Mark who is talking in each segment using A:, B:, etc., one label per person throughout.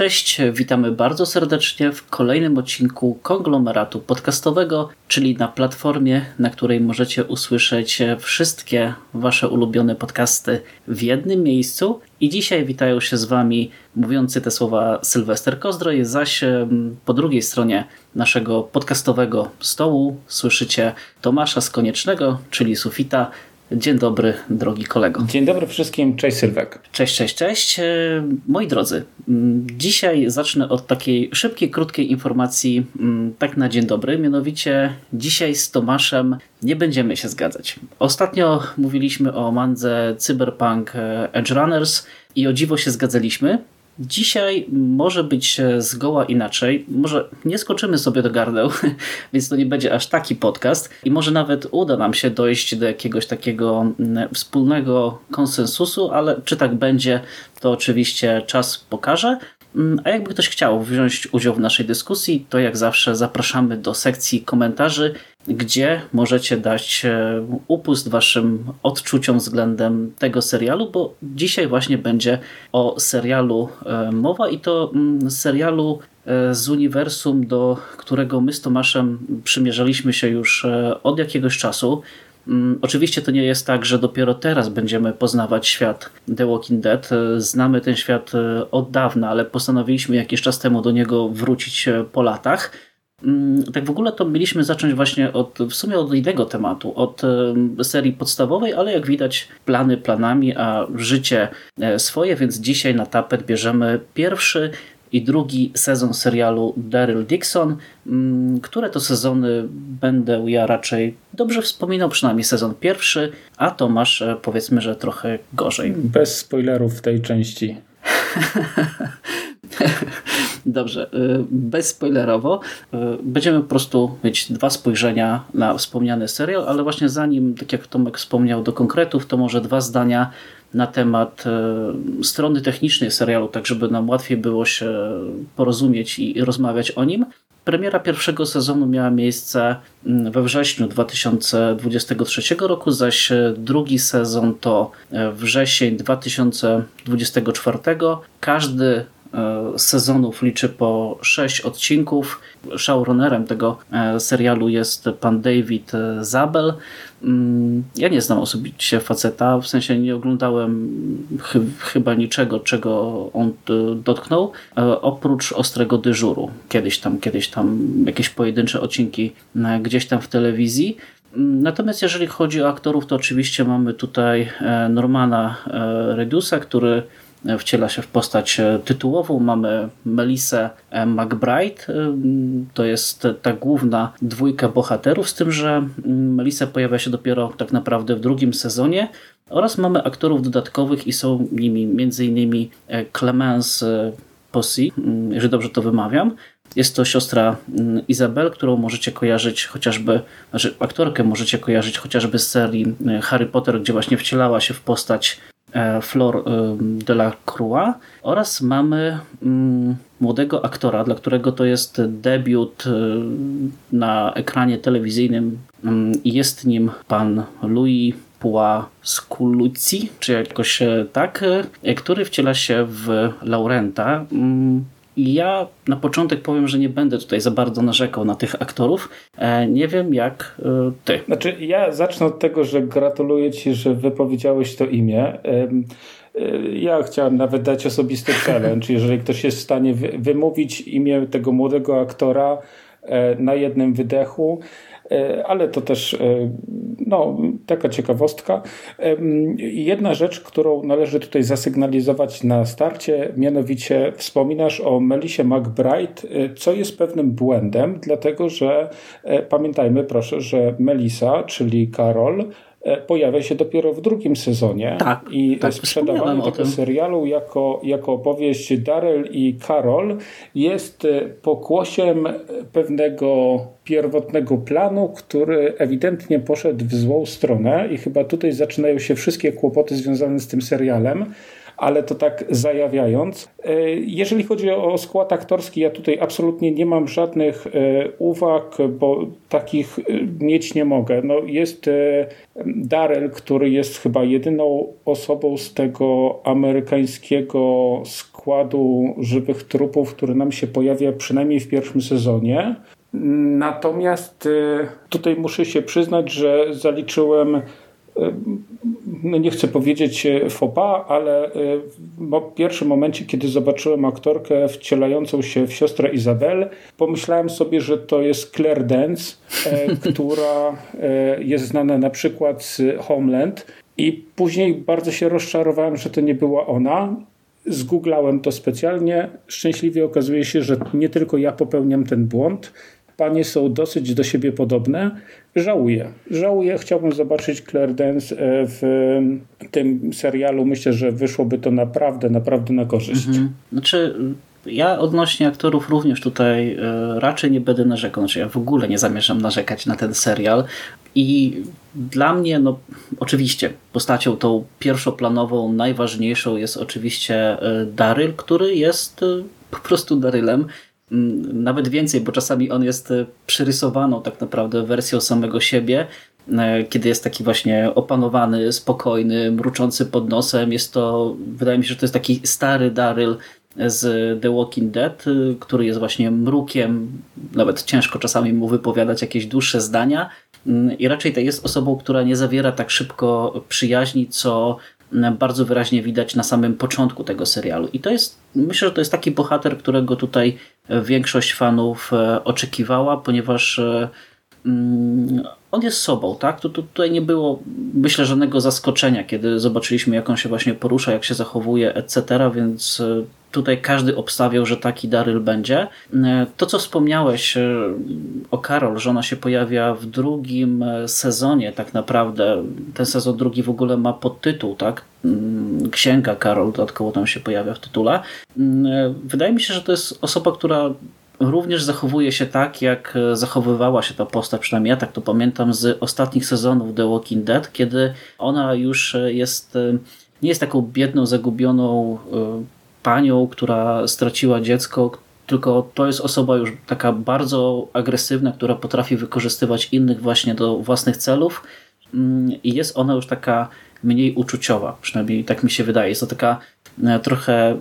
A: Cześć, witamy bardzo serdecznie w kolejnym odcinku konglomeratu podcastowego, czyli na platformie, na której możecie usłyszeć wszystkie Wasze ulubione podcasty w jednym miejscu. I dzisiaj witają się z Wami mówiący te słowa Sylwester Kozdroj, zaś po drugiej stronie naszego podcastowego stołu słyszycie Tomasza Skoniecznego, czyli Sufita, Dzień dobry, drogi kolego.
B: Dzień dobry wszystkim, cześć Sylwek.
A: Cześć, cześć, cześć. E, moi drodzy, dzisiaj zacznę od takiej szybkiej, krótkiej informacji, tak na dzień dobry. Mianowicie dzisiaj z Tomaszem nie będziemy się zgadzać. Ostatnio mówiliśmy o mandze Cyberpunk e, Edge Runners i o dziwo się zgadzaliśmy. Dzisiaj może być zgoła inaczej. Może nie skoczymy sobie do gardeł, więc to nie będzie aż taki podcast i może nawet uda nam się dojść do jakiegoś takiego mm, wspólnego konsensusu, ale czy tak będzie, to oczywiście czas pokaże. Mm, a jakby ktoś chciał wziąć udział w naszej dyskusji, to jak zawsze zapraszamy do sekcji komentarzy, gdzie możecie dać e, upust waszym odczuciom względem tego serialu, bo dzisiaj właśnie będzie o serialu e, mowa i to mm, serialu e, z uniwersum, do którego my z Tomaszem przymierzaliśmy się już od jakiegoś czasu. Mm, oczywiście to nie jest tak, że dopiero teraz będziemy poznawać świat The Walking Dead. Znamy ten świat od dawna, ale postanowiliśmy jakiś czas temu do niego wrócić po latach. Mm, tak w ogóle to mieliśmy zacząć właśnie od, w sumie od innego tematu, od serii podstawowej, ale jak widać plany planami, a życie e, swoje, więc dzisiaj na tapet bierzemy pierwszy i drugi sezon serialu Daryl Dixon, mm, które to sezony będę ja raczej dobrze wspominał, przynajmniej sezon pierwszy, a Tomasz e, powiedzmy, że trochę gorzej.
B: Bez spoilerów w tej części.
A: Dobrze, y, bezspoilerowo. Y, będziemy po prostu mieć dwa spojrzenia na wspomniany serial, ale właśnie zanim, tak jak Tomek wspomniał, do konkretów, to może dwa zdania na temat y, strony technicznej serialu, tak żeby nam łatwiej było się porozumieć i rozmawiać o nim. Premiera pierwszego sezonu miała miejsce mm, we wrześniu 2023 roku, zaś drugi sezon to wrzesień 2024. Każdy sezonów liczy po sześć odcinków. Showrunnerem tego e, serialu jest pan David e, Zabel. Mm, ja nie znam osobiście faceta, w sensie nie oglądałem ch chyba niczego, czego on dotknął, oprócz Ostrego Dyżuru. Kiedyś tam, kiedyś tam jakieś pojedyncze odcinki gdzieś tam w telewizji. Mm, natomiast jeżeli chodzi o aktorów, to oczywiście mamy tutaj Normana Redusa, który wciela się w postać e, tytułową. Mamy Melisę e, McBride, e, to jest ta główna dwójka bohaterów, z tym, że mm, Melisa pojawia się dopiero tak naprawdę w drugim sezonie oraz mamy aktorów dodatkowych i są nimi m.in. Clemence Possy, mm, jeżeli dobrze to wymawiam. Jest to siostra mm, Izabel, którą możecie kojarzyć chociażby, znaczy aktorkę możecie kojarzyć chociażby z serii Harry Potter, gdzie właśnie wcielała się w postać Flor e, de la Croix oraz mamy mm, młodego aktora, dla którego to jest debiut e, na ekranie telewizyjnym mm, jest nim pan Louis Puasculucci, czy jakoś tak, który wciela się w Laurenta. I ja na początek powiem, że nie będę tutaj za bardzo narzekał na tych aktorów. E, nie wiem jak e, ty.
B: Znaczy, ja zacznę od tego, że gratuluję ci, że wypowiedziałeś to imię. E, ja chciałem nawet dać osobisty challenge. Jeżeli ktoś jest w stanie wymówić imię tego młodego aktora na jednym wydechu, ale to też e, no, taka ciekawostka. Jedna rzecz, którą należy tutaj zasygnalizować na starcie, mianowicie wspominasz o Melisie McBride, e, co jest pewnym błędem, dlatego że pamiętajmy proszę, że Melisa, czyli Karol, E, pojawia się dopiero w drugim sezonie
A: tak,
B: i
A: tak,
B: sprzedawanie tego serialu jako, jako opowieść Daryl i Karol jest e, pokłosiem pewnego pierwotnego planu, który ewidentnie poszedł w złą stronę i chyba tutaj zaczynają się wszystkie kłopoty związane z tym serialem, ale to tak zajawiając. E, jeżeli chodzi o skład aktorski, ja tutaj absolutnie nie mam żadnych e, uwag, bo takich e, mieć nie mogę. No jest Daryl, który jest chyba jedyną osobą z tego amerykańskiego składu żywych trupów, który nam się pojawia przynajmniej w pierwszym sezonie. Natomiast tutaj muszę się przyznać, że zaliczyłem no nie chcę powiedzieć e, fopa, ale e, w pierwszym momencie, kiedy zobaczyłem aktorkę wcielającą się w siostrę Izabel, pomyślałem sobie, że to jest Claire Dance, e, która jest znana na przykład z Homeland i później bardzo się rozczarowałem, że to nie była ona. Zgooglałem to specjalnie. Szczęśliwie okazuje się, że nie tylko ja popełniam ten błąd panie są dosyć do siebie podobne. Żałuję. Żałuję. Chciałbym zobaczyć Claire Dance e, w tym serialu. Myślę, że wyszłoby to naprawdę, naprawdę na korzyść. Mhm.
A: Znaczy, ja odnośnie aktorów również tutaj e, raczej nie będę narzekał. Znaczy, ja w ogóle nie zamierzam narzekać na ten serial. I dla mnie, no oczywiście, postacią tą pierwszoplanową, najważniejszą jest oczywiście e, Daryl, który jest po prostu Darylem nawet więcej, bo czasami on jest e, przyrysowaną tak naprawdę wersją samego siebie, e, kiedy jest taki właśnie opanowany, spokojny, mruczący pod nosem. Jest to, wydaje mi się, że to jest taki stary Daryl z The Walking Dead, e, który jest właśnie mrukiem, nawet ciężko czasami mu wypowiadać jakieś dłuższe zdania mm, i raczej to jest osobą, która nie zawiera tak szybko przyjaźni, co bardzo wyraźnie widać na samym początku tego serialu. I to jest, myślę, że to jest taki bohater, którego tutaj większość fanów e, oczekiwała, ponieważ e, mm, on jest sobą, tak? Tu, tutaj nie było, myślę, żadnego zaskoczenia, kiedy zobaczyliśmy, jak on się właśnie porusza, jak się zachowuje, etc., więc e, tutaj każdy obstawiał, że taki Daryl będzie. To, co wspomniałeś o Karol, że ona się pojawia w drugim sezonie tak naprawdę. Ten sezon drugi w ogóle ma podtytuł, tak? Mm, księga Karol dodatkowo tam się pojawia w tytule. Mm, wydaje mi się, że to jest osoba, która również zachowuje się tak, jak zachowywała się ta postać, przynajmniej ja tak to pamiętam z ostatnich sezonów The Walking Dead, kiedy ona już jest, nie jest taką biedną, zagubioną panią, która straciła dziecko, tylko to jest osoba już taka bardzo agresywna, która potrafi wykorzystywać innych właśnie do własnych celów mm, i jest ona już taka mniej uczuciowa, przynajmniej tak mi się wydaje. Jest to taka e, trochę,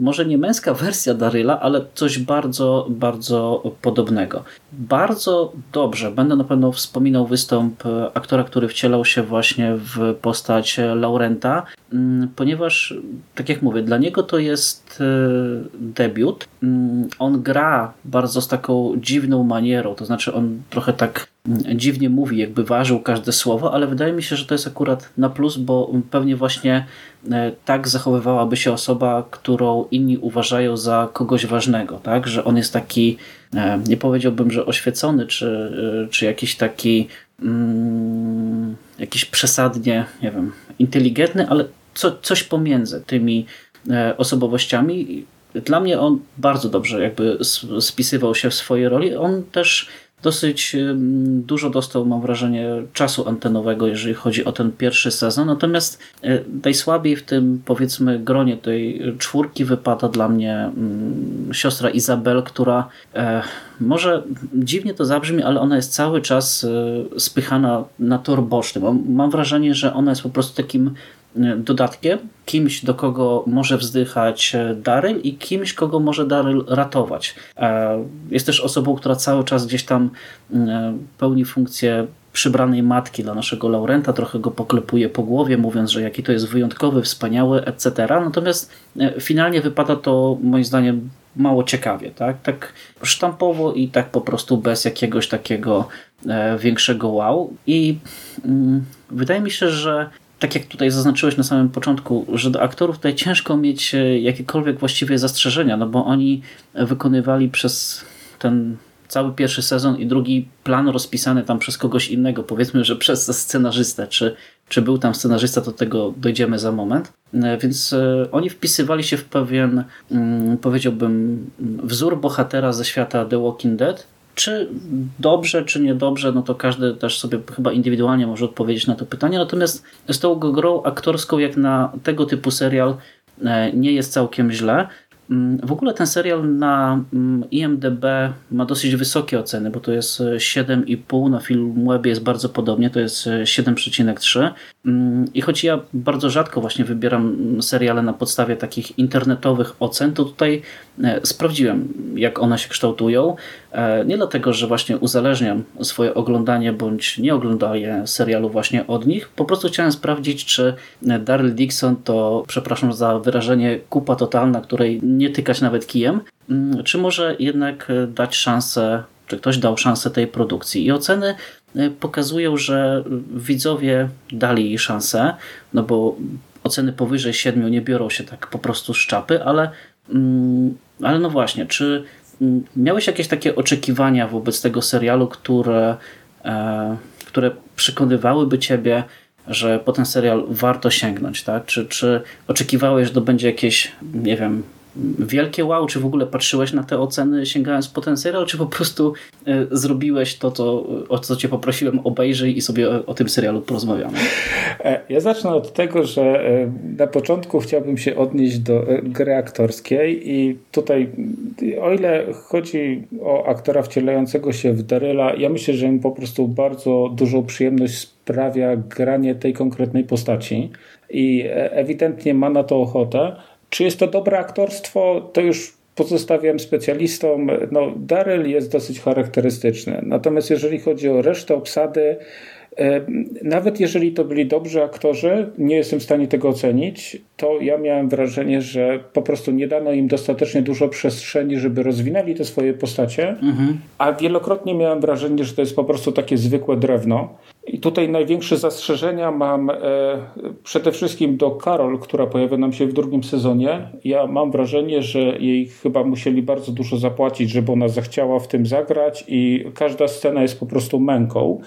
A: może nie męska wersja Daryla, ale coś bardzo, bardzo podobnego. Bardzo dobrze, będę na pewno wspominał występ e, aktora, który wcielał się właśnie w postać Laurenta, mm, ponieważ, tak jak mówię, dla niego to jest e, debiut. Mm, on gra bardzo z taką dziwną manierą, to znaczy on trochę tak dziwnie mówi, jakby ważył każde słowo, ale wydaje mi się, że to jest akurat na plus, bo pewnie właśnie e, tak zachowywałaby się osoba, którą inni uważają za kogoś ważnego, tak? Że on jest taki, e, nie powiedziałbym, że oświecony, czy, e, czy jakiś taki mm, jakiś przesadnie, nie wiem, inteligentny, ale co, coś pomiędzy tymi osobowościami. Dla mnie on bardzo dobrze jakby spisywał się w swojej roli. On też dosyć dużo dostał, mam wrażenie, czasu antenowego, jeżeli chodzi o ten pierwszy sezon. Natomiast e, najsłabiej w tym, powiedzmy, gronie tej czwórki wypada dla mnie siostra Izabel, która e, może dziwnie to zabrzmi, ale ona jest cały czas e, spychana na tor boczny. Mam wrażenie, że ona jest po prostu takim dodatkiem, kimś, do kogo może wzdychać e, Daryl i kimś, kogo może Daryl ratować. E, jest też osobą, która cały czas gdzieś tam e, pełni funkcję przybranej matki dla naszego Laurenta, trochę go poklepuje po głowie, mówiąc, że jaki to jest wyjątkowy, wspaniały, etc. Natomiast finalnie wypada to moim zdaniem mało ciekawie, tak? Tak sztampowo i tak po prostu bez jakiegoś takiego większego wow. I mm, wydaje mi się, że tak jak tutaj zaznaczyłeś na samym początku, że do aktorów tutaj ciężko mieć e, jakiekolwiek właściwie zastrzeżenia, no bo oni wykonywali przez ten cały pierwszy sezon i drugi plan rozpisany tam przez kogoś innego, powiedzmy, że przez scenarzystę, czy, czy był tam scenarzysta, do tego dojdziemy za moment. E, więc e, oni wpisywali się w pewien, mm, powiedziałbym, wzór bohatera ze świata The Walking Dead, czy dobrze, czy niedobrze, no to każdy też sobie chyba indywidualnie może odpowiedzieć na to pytanie. Natomiast z tą grą aktorską, jak na tego typu serial, nie jest całkiem źle. Mm, w ogóle ten serial na mm, IMDB ma dosyć wysokie oceny, bo to jest 7,5, na Filmwebie jest bardzo podobnie, to jest 7,3. Mm, I choć ja bardzo rzadko właśnie wybieram seriale na podstawie takich internetowych ocen, to tutaj e, sprawdziłem, jak one się kształtują. E, nie dlatego, że właśnie uzależniam swoje oglądanie bądź nie oglądanie serialu właśnie od nich. Po prostu chciałem sprawdzić, czy Daryl Dixon to, przepraszam za wyrażenie, kupa totalna, której nie tykać nawet kijem, mm, czy może jednak dać szansę, czy ktoś dał szansę tej produkcji. I oceny e, pokazują, że widzowie dali jej szansę, no bo oceny powyżej 7 nie biorą się tak po prostu z czapy, ale, mm, ale no właśnie, czy mm, miałeś jakieś takie oczekiwania wobec tego serialu, które, e, które przekonywałyby ciebie, że po ten serial warto sięgnąć, tak? Czy, czy oczekiwałeś, że to będzie jakieś, nie wiem, wielkie wow, czy w ogóle patrzyłeś na te oceny sięgając po ten serial, czy po prostu e, zrobiłeś to, to, o co cię poprosiłem, obejrzyj i sobie o, o tym serialu porozmawiamy?
B: E, ja zacznę od tego, że e, na początku chciałbym się odnieść do gry aktorskiej i tutaj o ile chodzi o aktora wcielającego się w Daryla, ja myślę, że im po prostu bardzo dużą przyjemność sprawia granie tej konkretnej postaci i ewidentnie ma na to ochotę. Czy jest to dobre aktorstwo, to już pozostawiam specjalistom. No, Daryl jest dosyć charakterystyczny. Natomiast jeżeli chodzi o resztę obsady, nawet jeżeli to byli dobrzy aktorzy, nie jestem w stanie tego ocenić, to ja miałem wrażenie, że po prostu nie dano im dostatecznie dużo przestrzeni, żeby rozwinęli te swoje postacie, mhm. a wielokrotnie miałem wrażenie, że to jest po prostu takie zwykłe drewno. I tutaj największe zastrzeżenia mam e, przede wszystkim do Karol, która pojawia nam się w drugim sezonie. Ja mam wrażenie, że jej chyba musieli bardzo dużo zapłacić, żeby ona zachciała w tym zagrać i każda scena jest po prostu męką.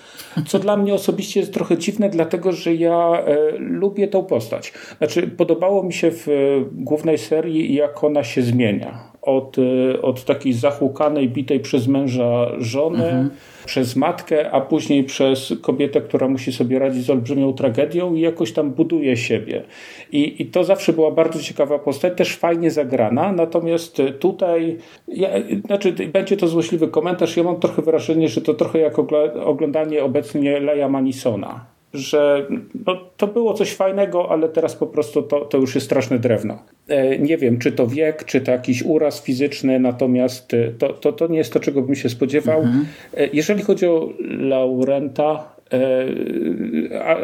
B: Co dla mnie osobiście jest trochę dziwne, dlatego że ja e, lubię tą postać. Znaczy, podobało mi się w e, głównej serii, jak ona się zmienia. Od, e, od takiej zahłukanej, bitej przez męża żony. Mhm przez matkę, a później przez kobietę, która musi sobie radzić z olbrzymią tragedią i jakoś tam buduje siebie. I, i to zawsze była bardzo ciekawa postać, też fajnie zagrana, natomiast tutaj, ja, znaczy będzie to złośliwy komentarz, ja mam trochę wrażenie, że to trochę jak oglądanie obecnie Leia Manisona że no, to było coś fajnego, ale teraz po prostu to, to już jest straszne drewno. E, nie wiem, czy to wiek, czy to jakiś uraz fizyczny, natomiast e, to, to, to nie jest to, czego bym się spodziewał. Mhm. E, jeżeli chodzi o Laurenta,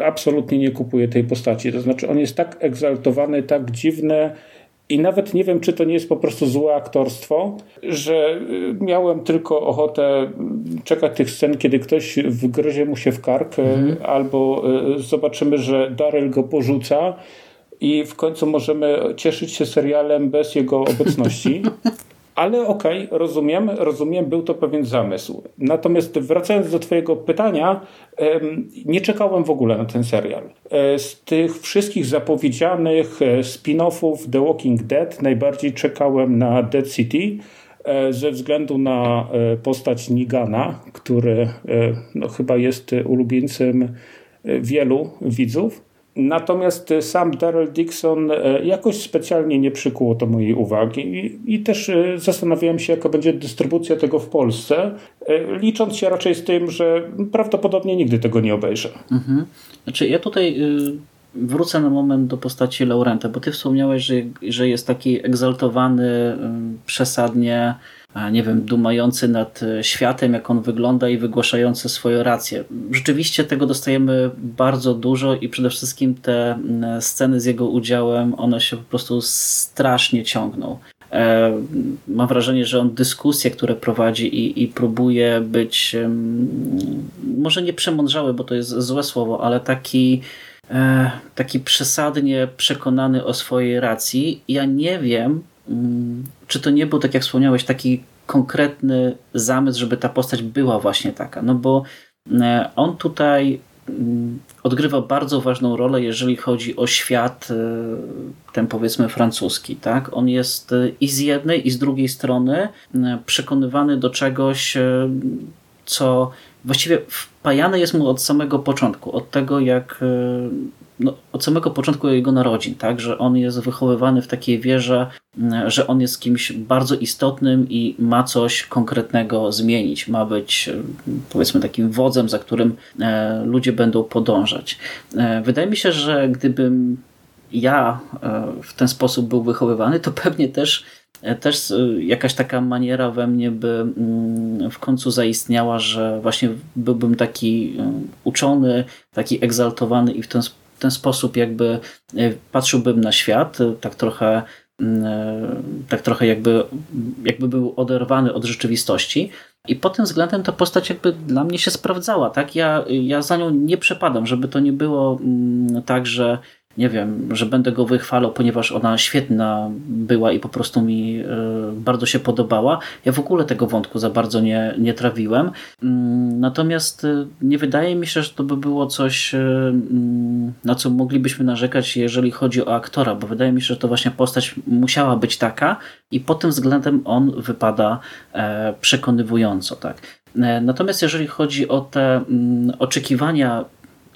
B: absolutnie nie kupuję tej postaci. To znaczy, on jest tak egzaltowany, tak dziwny, i nawet nie wiem, czy to nie jest po prostu złe aktorstwo, że y, miałem tylko ochotę czekać tych scen, kiedy ktoś wgryzie mu się w kark, mm. albo y, zobaczymy, że Daryl go porzuca i w końcu możemy cieszyć się serialem bez jego obecności. Ale okej, okay, rozumiem, rozumiem, był to pewien zamysł. Natomiast wracając do Twojego pytania, nie czekałem w ogóle na ten serial. E, z tych wszystkich zapowiedzianych e, spin-offów The Walking Dead najbardziej czekałem na Dead City e, ze względu na postać Nigana, który no, chyba jest ulubieńcem wielu widzów. Natomiast e, sam Daryl Dixon e, jakoś specjalnie nie przykuło to mojej uwagi i, i, też e, zastanawiałem się, jaka będzie dystrybucja tego w Polsce, licząc się raczej z tym, że prawdopodobnie nigdy tego nie obejrzę.
A: Mhm. Znaczy ja tutaj wrócę na moment do postaci Laurenta, bo ty wspomniałeś, że, że jest taki egzaltowany przesadnie nie wiem, dumający nad e, światem, jak on wygląda i wygłaszający swoje racje. Rzeczywiście tego dostajemy bardzo dużo i przede wszystkim te sceny z jego udziałem, one się po prostu strasznie ciągną. E, mam wrażenie, że on dyskusje, które prowadzi i, i próbuje być może nie przemądrzały, bo to jest złe słowo, ale taki e, taki przesadnie przekonany o swojej racji. Ja nie wiem, czy to nie był, tak jak wspomniałeś, taki konkretny zamysł, żeby ta postać była właśnie taka? No bo e, on tutaj mm, odgrywa bardzo ważną rolę, jeżeli chodzi o świat e, ten powiedzmy francuski. Tak? On jest e, i z jednej, i z drugiej strony przekonywany do czegoś, co właściwie wpajane jest mu od samego początku, od tego jak no, od samego początku jego narodzin, tak, że on jest wychowywany w takiej wierze, że on jest kimś bardzo istotnym i ma coś konkretnego zmienić. Ma być powiedzmy takim wodzem, za którym ludzie będą podążać. Wydaje mi się, że gdybym ja w ten sposób był wychowywany, to pewnie też też jakaś taka maniera we mnie by mm, w końcu zaistniała, że właśnie byłbym taki mm, uczony, taki egzaltowany i w ten, w ten sposób jakby e, patrzyłbym na świat, tak trochę mm, e, tak trochę jakby, jakby był oderwany od rzeczywistości. I pod tym względem ta postać jakby dla mnie się sprawdzała. Tak? Ja, ja za nią nie przepadam, żeby to nie było tak, że nie wiem, że będę go wychwalał, ponieważ ona świetna była i po prostu mi e, bardzo się podobała. Ja w ogóle tego wątku za bardzo nie, nie trawiłem. Mm, natomiast e, nie wydaje mi się, że to by było coś, e, mm, na co moglibyśmy narzekać, jeżeli chodzi o aktora, bo wydaje mi się, że to właśnie postać musiała być taka i pod tym względem on wypada przekonywująco. Tak. Natomiast jeżeli chodzi o te mm, oczekiwania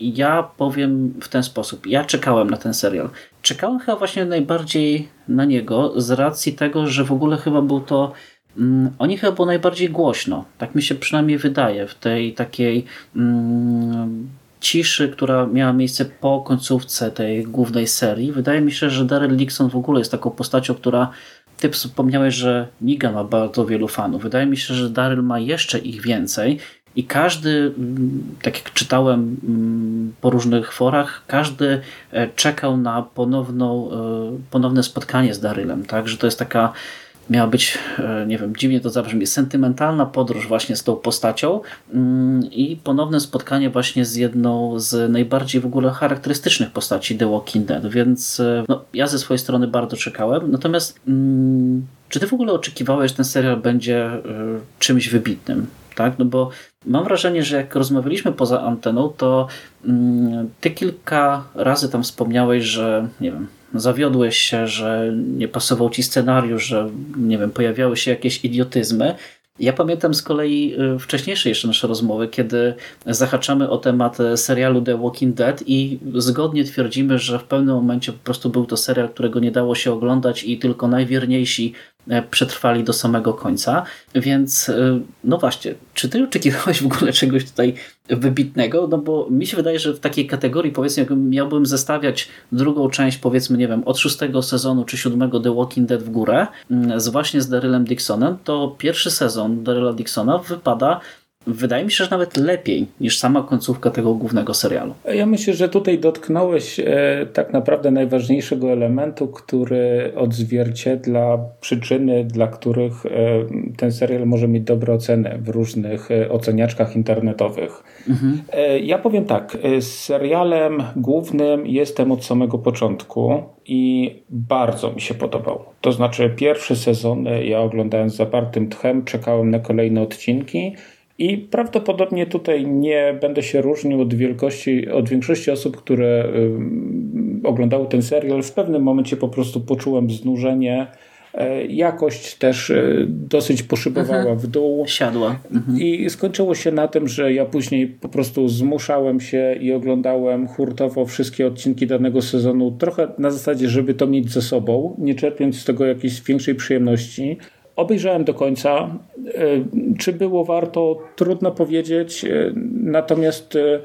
A: ja powiem w ten sposób. Ja czekałem na ten serial. Czekałem chyba właśnie najbardziej na niego z racji tego, że w ogóle chyba był to mm, o nich chyba było najbardziej głośno. Tak mi się przynajmniej wydaje w tej takiej mm, ciszy, która miała miejsce po końcówce tej głównej serii. Wydaje mi się, że Daryl Dixon w ogóle jest taką postacią, która ty wspomniałeś, że Niga ma bardzo wielu fanów. Wydaje mi się, że Daryl ma jeszcze ich więcej i każdy, mm, tak jak czytałem mm, po różnych forach, każdy e, czekał na ponowną, e, ponowne spotkanie z Darylem, tak? Że to jest taka miała być, e, nie wiem, dziwnie to zabrzmi, sentymentalna podróż właśnie z tą postacią mm, i ponowne spotkanie właśnie z jedną z najbardziej w ogóle charakterystycznych postaci The Walking Dead, więc no, ja ze swojej strony bardzo czekałem. Natomiast czy ty w ogóle oczekiwałeś, że ten serial będzie czymś wybitnym? Tak? No bo Mam wrażenie, że jak rozmawialiśmy poza anteną, to mm, ty kilka razy tam wspomniałeś, że nie wiem, zawiodłeś się, że nie pasował ci scenariusz, że nie wiem, pojawiały się jakieś idiotyzmy. Ja pamiętam z kolei y, wcześniejsze jeszcze nasze rozmowy, kiedy zahaczamy o temat serialu The Walking Dead i zgodnie twierdzimy, że w pewnym momencie po prostu był to serial, którego nie dało się oglądać i tylko najwierniejsi E, przetrwali do samego końca. Więc e, no właśnie, czy ty oczekiwałeś w ogóle czegoś tutaj wybitnego? No bo mi się wydaje, że w takiej kategorii powiedzmy, jak miałbym zestawiać drugą część powiedzmy, nie wiem, od szóstego sezonu czy siódmego The Walking Dead w górę, mm, z właśnie z Darylem Dixonem, to pierwszy sezon Daryla Dixona wypada wydaje mi się, że nawet lepiej niż sama końcówka tego głównego serialu.
B: Ja myślę, że tutaj dotknąłeś e, tak naprawdę najważniejszego elementu, który odzwierciedla przyczyny, dla których e, ten serial może mieć dobre oceny w różnych e, oceniaczkach internetowych. Mhm. Ja powiem tak, z serialem głównym jestem od samego początku i bardzo mi się podobał. To znaczy pierwszy sezon ja oglądałem z zapartym tchem, czekałem na kolejne odcinki i prawdopodobnie tutaj nie będę się różnił od wielkości, od większości osób, które oglądały ten serial. W pewnym momencie po prostu poczułem znużenie. E, jakość też e, dosyć poszybowała mhm. w dół.
A: Siadła.
B: Mhm. I skończyło się na tym, że ja później po prostu zmuszałem się i oglądałem hurtowo wszystkie odcinki danego sezonu, trochę na zasadzie, żeby to mieć ze sobą, nie czerpiąc z tego jakiejś większej przyjemności. Obejrzałem do końca. E, czy było warto? Trudno powiedzieć. E, natomiast e,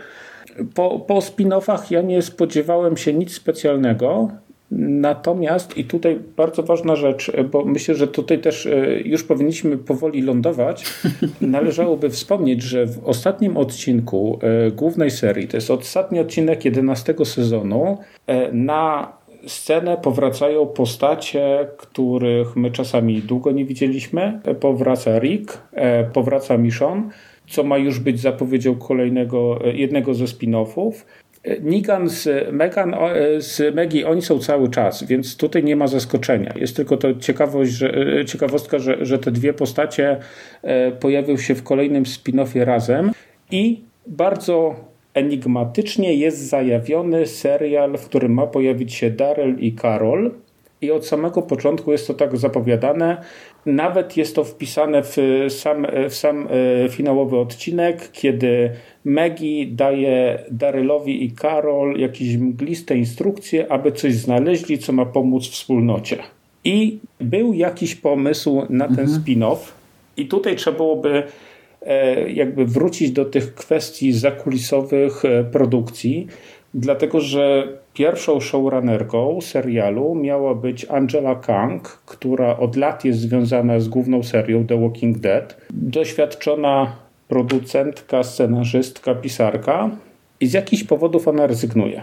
B: po, po spin-offach ja nie spodziewałem się nic specjalnego. Natomiast, i tutaj bardzo ważna rzecz, bo myślę, że tutaj też już powinniśmy powoli lądować, należałoby wspomnieć, że w ostatnim odcinku głównej serii, to jest ostatni odcinek 11 sezonu, na scenę powracają postacie, których my czasami długo nie widzieliśmy. Powraca Rick, e, powraca Michonne, co ma już być zapowiedzią kolejnego, e, jednego ze spin-offów. E, Negan z Megan, z Maggie, oni są cały czas, więc tutaj nie ma zaskoczenia. Jest tylko to ciekawość, że, ciekawostka, że, że te dwie postacie pojawią się w kolejnym spin-offie razem i bardzo enigmatycznie jest zajawiony serial, w którym ma pojawić się Daryl i Carol. i od samego początku jest to tak zapowiadane. Nawet jest to wpisane w sam, w sam e, finałowy odcinek, kiedy Maggie daje Darylowi i Karol jakieś mgliste instrukcje, aby coś znaleźli, co ma pomóc wspólnocie. I był jakiś pomysł na ten mhm. spin-off, i tutaj trzeba byłoby jakby wrócić do tych kwestii zakulisowych e, produkcji, dlatego że pierwszą showrunnerką serialu miała być Angela Kang, która od lat jest związana z główną serią The Walking Dead. Doświadczona producentka, scenarzystka, pisarka i z jakichś powodów ona rezygnuje.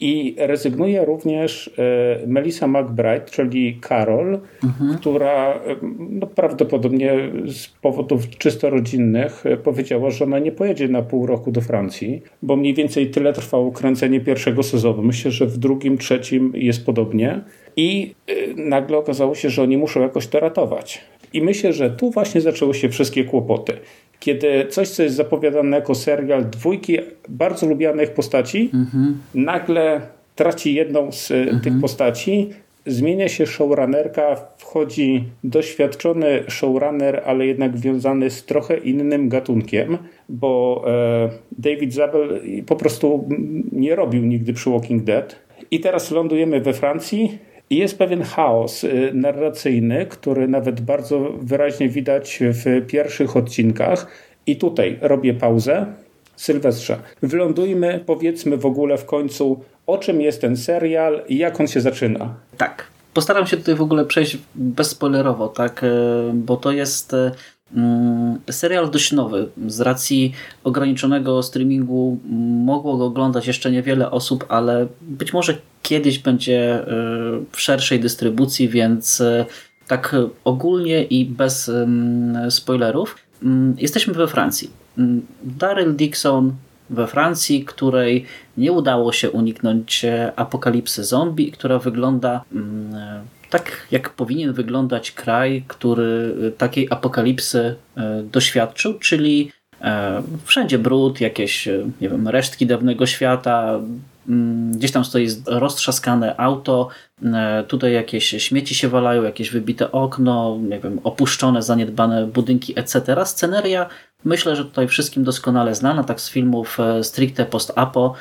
B: I rezygnuje również e, Melissa McBride, czyli Carol, mhm. która e, no, prawdopodobnie z powodów czysto rodzinnych e, powiedziała, że ona nie pojedzie na pół roku do Francji, bo mniej więcej tyle trwało kręcenie pierwszego sezonu. Myślę, że w drugim, trzecim jest podobnie. I nagle okazało się, że oni muszą jakoś to ratować. I myślę, że tu właśnie zaczęły się wszystkie kłopoty kiedy coś, co jest zapowiadane jako serial dwójki bardzo lubianych postaci, mhm. nagle traci jedną z e, mhm. tych postaci, zmienia się showrunnerka, wchodzi doświadczony showrunner, ale jednak wiązany z trochę innym gatunkiem, bo e, David Zabel po prostu nie robił nigdy przy Walking Dead. I teraz lądujemy we Francji, i jest pewien chaos y, narracyjny, który nawet bardzo wyraźnie widać w pierwszych odcinkach. I tutaj robię pauzę. Sylwestrze, wylądujmy, powiedzmy w ogóle w końcu, o czym jest ten serial i jak on się zaczyna.
A: Tak. Postaram się tutaj w ogóle przejść bezspoilerowo, tak? Y, bo to jest y, serial dość nowy. Z racji ograniczonego streamingu mogło go oglądać jeszcze niewiele osób, ale być może kiedyś będzie e, w szerszej dystrybucji, więc e, tak ogólnie i bez spoilerów. Mm, jesteśmy we Francji. Mm, Daryl Dixon we Francji, której nie udało się uniknąć e, apokalipsy zombie, która wygląda tak jak powinien wyglądać kraj, który y, takiej apokalipsy y, doświadczył, czyli e, wszędzie brud, jakieś y, nie wiem, resztki dawnego świata, mm, gdzieś tam stoi roztrzaskane auto, e, tutaj jakieś śmieci się walają, jakieś wybite okno, nie wiem, opuszczone, zaniedbane budynki, etc. Sceneria myślę, że tutaj wszystkim doskonale znana, tak z filmów e, stricte post-apo,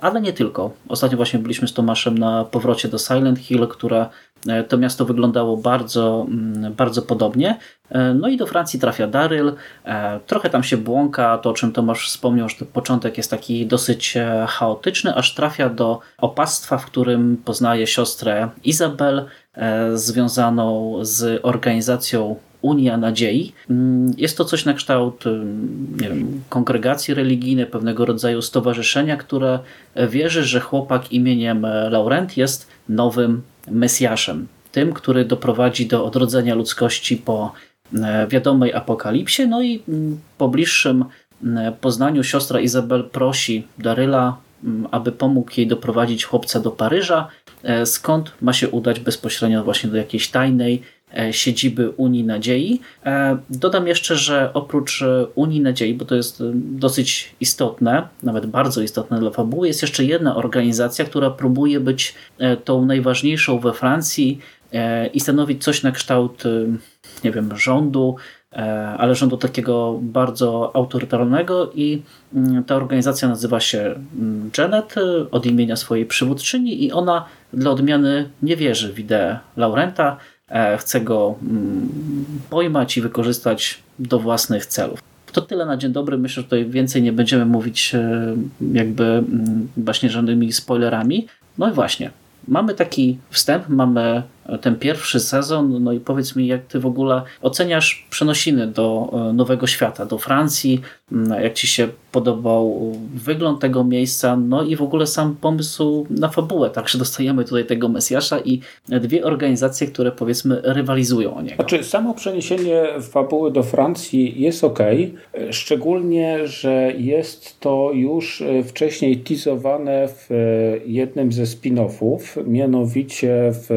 A: ale nie tylko. Ostatnio właśnie byliśmy z Tomaszem na powrocie do Silent Hill, która E, to miasto wyglądało bardzo, mm, bardzo podobnie. E, no i do Francji trafia Daryl. E, trochę tam się błąka, to o czym Tomasz wspomniał, że początek jest taki dosyć chaotyczny, aż trafia do opastwa, w którym poznaje siostrę Izabel, związaną z organizacją Unia Nadziei. Mm, jest to coś na kształt nie wiem, kongregacji religijnej, pewnego rodzaju stowarzyszenia, które wierzy, że chłopak imieniem Laurent jest nowym Mesjaszem, tym, który doprowadzi do odrodzenia ludzkości po e, wiadomej apokalipsie. No i mm, po bliższym mm, poznaniu siostra Izabel prosi Daryla, mm, aby pomógł jej doprowadzić chłopca do Paryża, e, skąd ma się udać bezpośrednio właśnie do jakiejś tajnej siedziby Unii Nadziei. E, dodam jeszcze, że oprócz e, Unii Nadziei, bo to jest dosyć istotne, nawet bardzo istotne dla fabuły, jest jeszcze jedna organizacja, która próbuje być tą najważniejszą we Francji i stanowić coś na kształt, nie wiem, rządu, ale rządu takiego bardzo autorytarnego i mm, ta organizacja nazywa się mm, Janet od imienia swojej przywódczyni i ona dla odmiany nie wierzy w ideę Laurenta, E, chce go mm, pojmać i wykorzystać do własnych celów. To tyle na dzień dobry. Myślę, że tutaj więcej nie będziemy mówić e, jakby mm, właśnie żadnymi spoilerami. No i właśnie, mamy taki wstęp, mamy ten pierwszy sezon, no i powiedz mi, jak ty w ogóle oceniasz przenosiny do e, nowego świata, do Francji, mm, jak ci się podobał wygląd tego miejsca, no i w ogóle sam pomysł na fabułę, także dostajemy tutaj tego Mesjasza i dwie organizacje, które powiedzmy rywalizują o niego.
B: Znaczy, samo przeniesienie fabuły do Francji jest ok, szczególnie, że jest to już e, wcześniej teasowane w e, jednym ze spin-offów, mianowicie w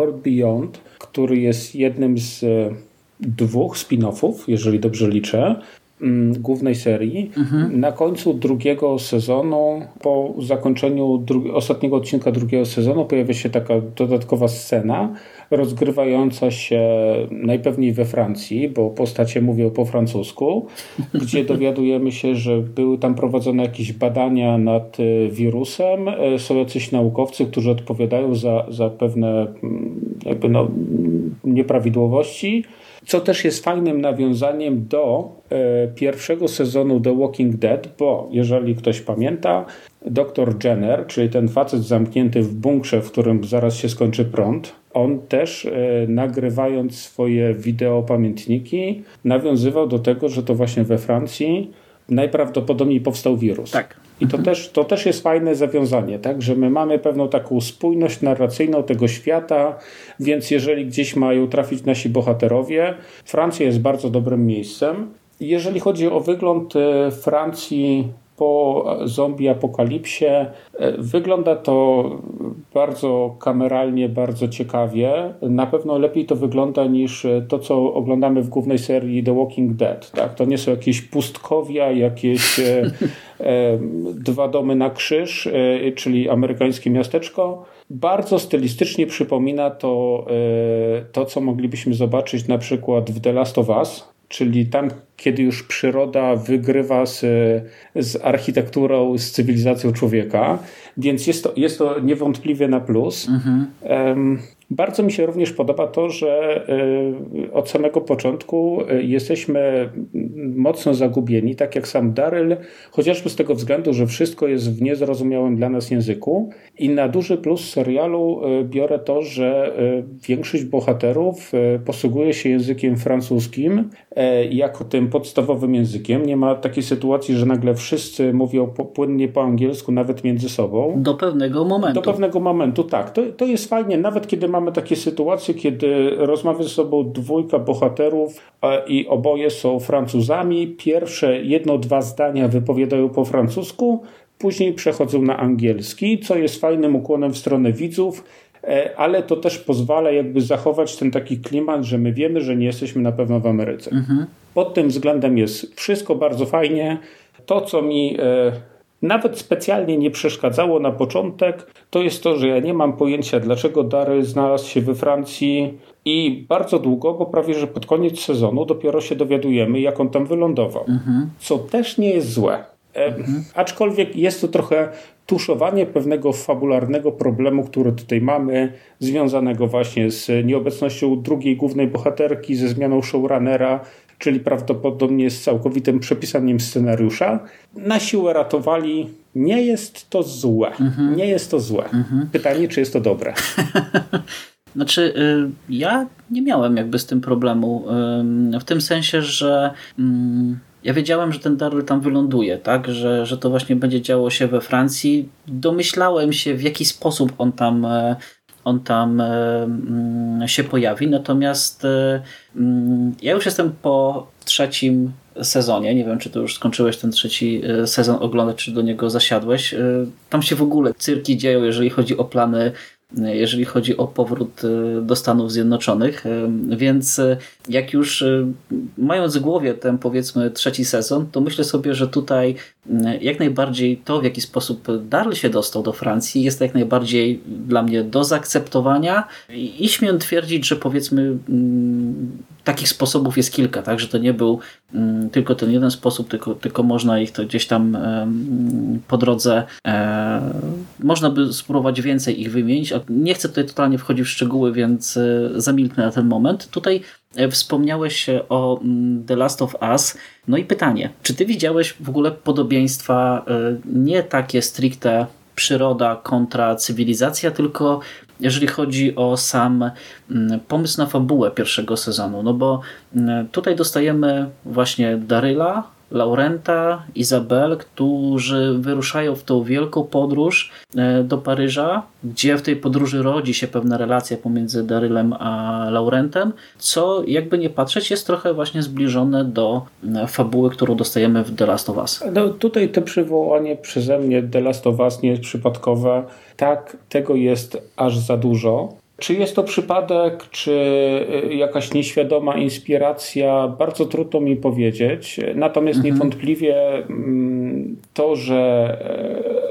B: World Beyond, który jest jednym z e, dwóch spin-offów, jeżeli dobrze liczę. mm, głównej serii. Mhm. Na końcu drugiego sezonu, po zakończeniu ostatniego odcinka drugiego sezonu, pojawia się taka dodatkowa scena rozgrywająca się najpewniej we Francji, bo postacie mówią po francusku, gdzie dowiadujemy się, że były tam prowadzone jakieś badania nad e, wirusem. E, są jacyś naukowcy, którzy odpowiadają za, za pewne mm, jakby no, nieprawidłowości. Co też jest fajnym nawiązaniem do e, pierwszego sezonu The Walking Dead, bo jeżeli ktoś pamięta, dr Jenner, czyli ten facet zamknięty w bunkrze, w którym zaraz się skończy prąd, on też e, nagrywając swoje wideo pamiętniki nawiązywał do tego, że to właśnie we Francji najprawdopodobniej powstał wirus.
A: Tak.
B: I to, też, to też jest fajne zawiązanie, tak? że my mamy pewną taką spójność narracyjną tego świata, więc jeżeli gdzieś mają trafić nasi bohaterowie, Francja jest bardzo dobrym miejscem. Jeżeli chodzi o wygląd e, Francji po zombie apokalipsie. E, wygląda to bardzo kameralnie, bardzo ciekawie. Na pewno lepiej to wygląda niż to, co oglądamy w głównej serii The Walking Dead. Tak? To nie są jakieś pustkowia, jakieś e, e, dwa domy na krzyż, czyli amerykańskie miasteczko. Bardzo stylistycznie przypomina to, to, co moglibyśmy zobaczyć na przykład w The Last of Us czyli tam, kiedy już przyroda wygrywa z, z architekturą, z cywilizacją człowieka, więc jest to, jest to niewątpliwie na plus. Mhm. Um, bardzo mi się również podoba to, że y, od samego początku y, jesteśmy mocno zagubieni, tak jak sam Daryl, chociażby z tego względu, że wszystko jest w niezrozumiałym dla nas języku. I na duży plus serialu y, biorę to, że większość bohaterów posługuje się językiem francuskim jako tym podstawowym językiem. Nie ma takiej sytuacji, że nagle wszyscy mówią płynnie po angielsku, nawet między sobą.
A: Do pewnego momentu.
B: Do pewnego momentu, tak. To, to jest fajnie, nawet kiedy mamy takie sytuacje, kiedy rozmawia ze sobą dwójka bohaterów i oboje są Francuzami. Pierwsze jedno, dwa zdania wypowiadają po francusku, później przechodzą na angielski, co jest fajnym ukłonem w stronę widzów, e, ale to też pozwala jakby zachować ten taki klimat, że my wiemy, że nie jesteśmy na pewno w Ameryce. Mhm. Pod tym względem jest wszystko bardzo fajnie. To, co mi e, nawet specjalnie nie przeszkadzało na początek, to jest to, że ja nie mam pojęcia, dlaczego Dary znalazł się we Francji i bardzo długo, bo prawie że pod koniec sezonu dopiero się dowiadujemy, jak on tam wylądował. Mhm. Co też nie jest złe. Mhm. Aczkolwiek jest to trochę tuszowanie pewnego fabularnego problemu, który tutaj mamy, związanego właśnie z nieobecnością drugiej głównej bohaterki, ze zmianą showrunnera, czyli prawdopodobnie z całkowitym przepisaniem scenariusza. Na siłę ratowali. Nie jest to złe. Mhm. Nie jest to złe. Mhm. Pytanie, czy jest to dobre?
A: Znaczy, y, ja nie miałem jakby z tym problemu. W tym sensie, że mm, ja wiedziałem, że ten Daryl tam wyląduje, tak? Że, że to właśnie będzie działo się we Francji. Domyślałem się, w jaki sposób on tam e, on tam e, mm, się pojawi. Natomiast e, mm, ja już jestem po trzecim sezonie. Nie wiem, czy to już skończyłeś ten trzeci sezon oglądać, czy do niego zasiadłeś. Tam się w ogóle cyrki dzieją, jeżeli chodzi o plany jeżeli chodzi o powrót e, do Stanów Zjednoczonych. E, więc e, jak już mając w głowie ten powiedzmy trzeci sezon, to myślę sobie, że tutaj jak najbardziej to, w jaki sposób Darl się dostał do Francji, jest jak najbardziej dla mnie do zaakceptowania i śmiem twierdzić, że powiedzmy takich sposobów jest kilka, tak, że to nie był mm, tylko ten jeden sposób, tylko, tylko można ich to gdzieś tam po drodze e, można by spróbować więcej ich wymienić. Nie chcę tutaj totalnie wchodzić w szczegóły, więc e, zamilknę na ten moment. Tutaj wspomniałeś o mm, The Last of Us. No i pytanie, czy ty widziałeś w ogóle podobieństwa nie takie stricte przyroda kontra cywilizacja, tylko jeżeli chodzi o sam mm, pomysł na fabułę pierwszego sezonu. No bo mm, tutaj dostajemy właśnie Daryla, Laurenta, Izabel, którzy wyruszają w tą wielką podróż e, do Paryża, gdzie w tej podróży rodzi się pewna relacja pomiędzy Darylem a Laurentem, co jakby nie patrzeć jest trochę właśnie zbliżone do e, fabuły, którą dostajemy w The Last of Us.
B: No, tutaj to przywołanie przeze mnie The Last of Us nie jest przypadkowe. Tak, tego jest aż za dużo. Czy jest to przypadek, czy y, jakaś nieświadoma inspiracja? Bardzo trudno mi powiedzieć. Natomiast mhm. niewątpliwie mm, to, że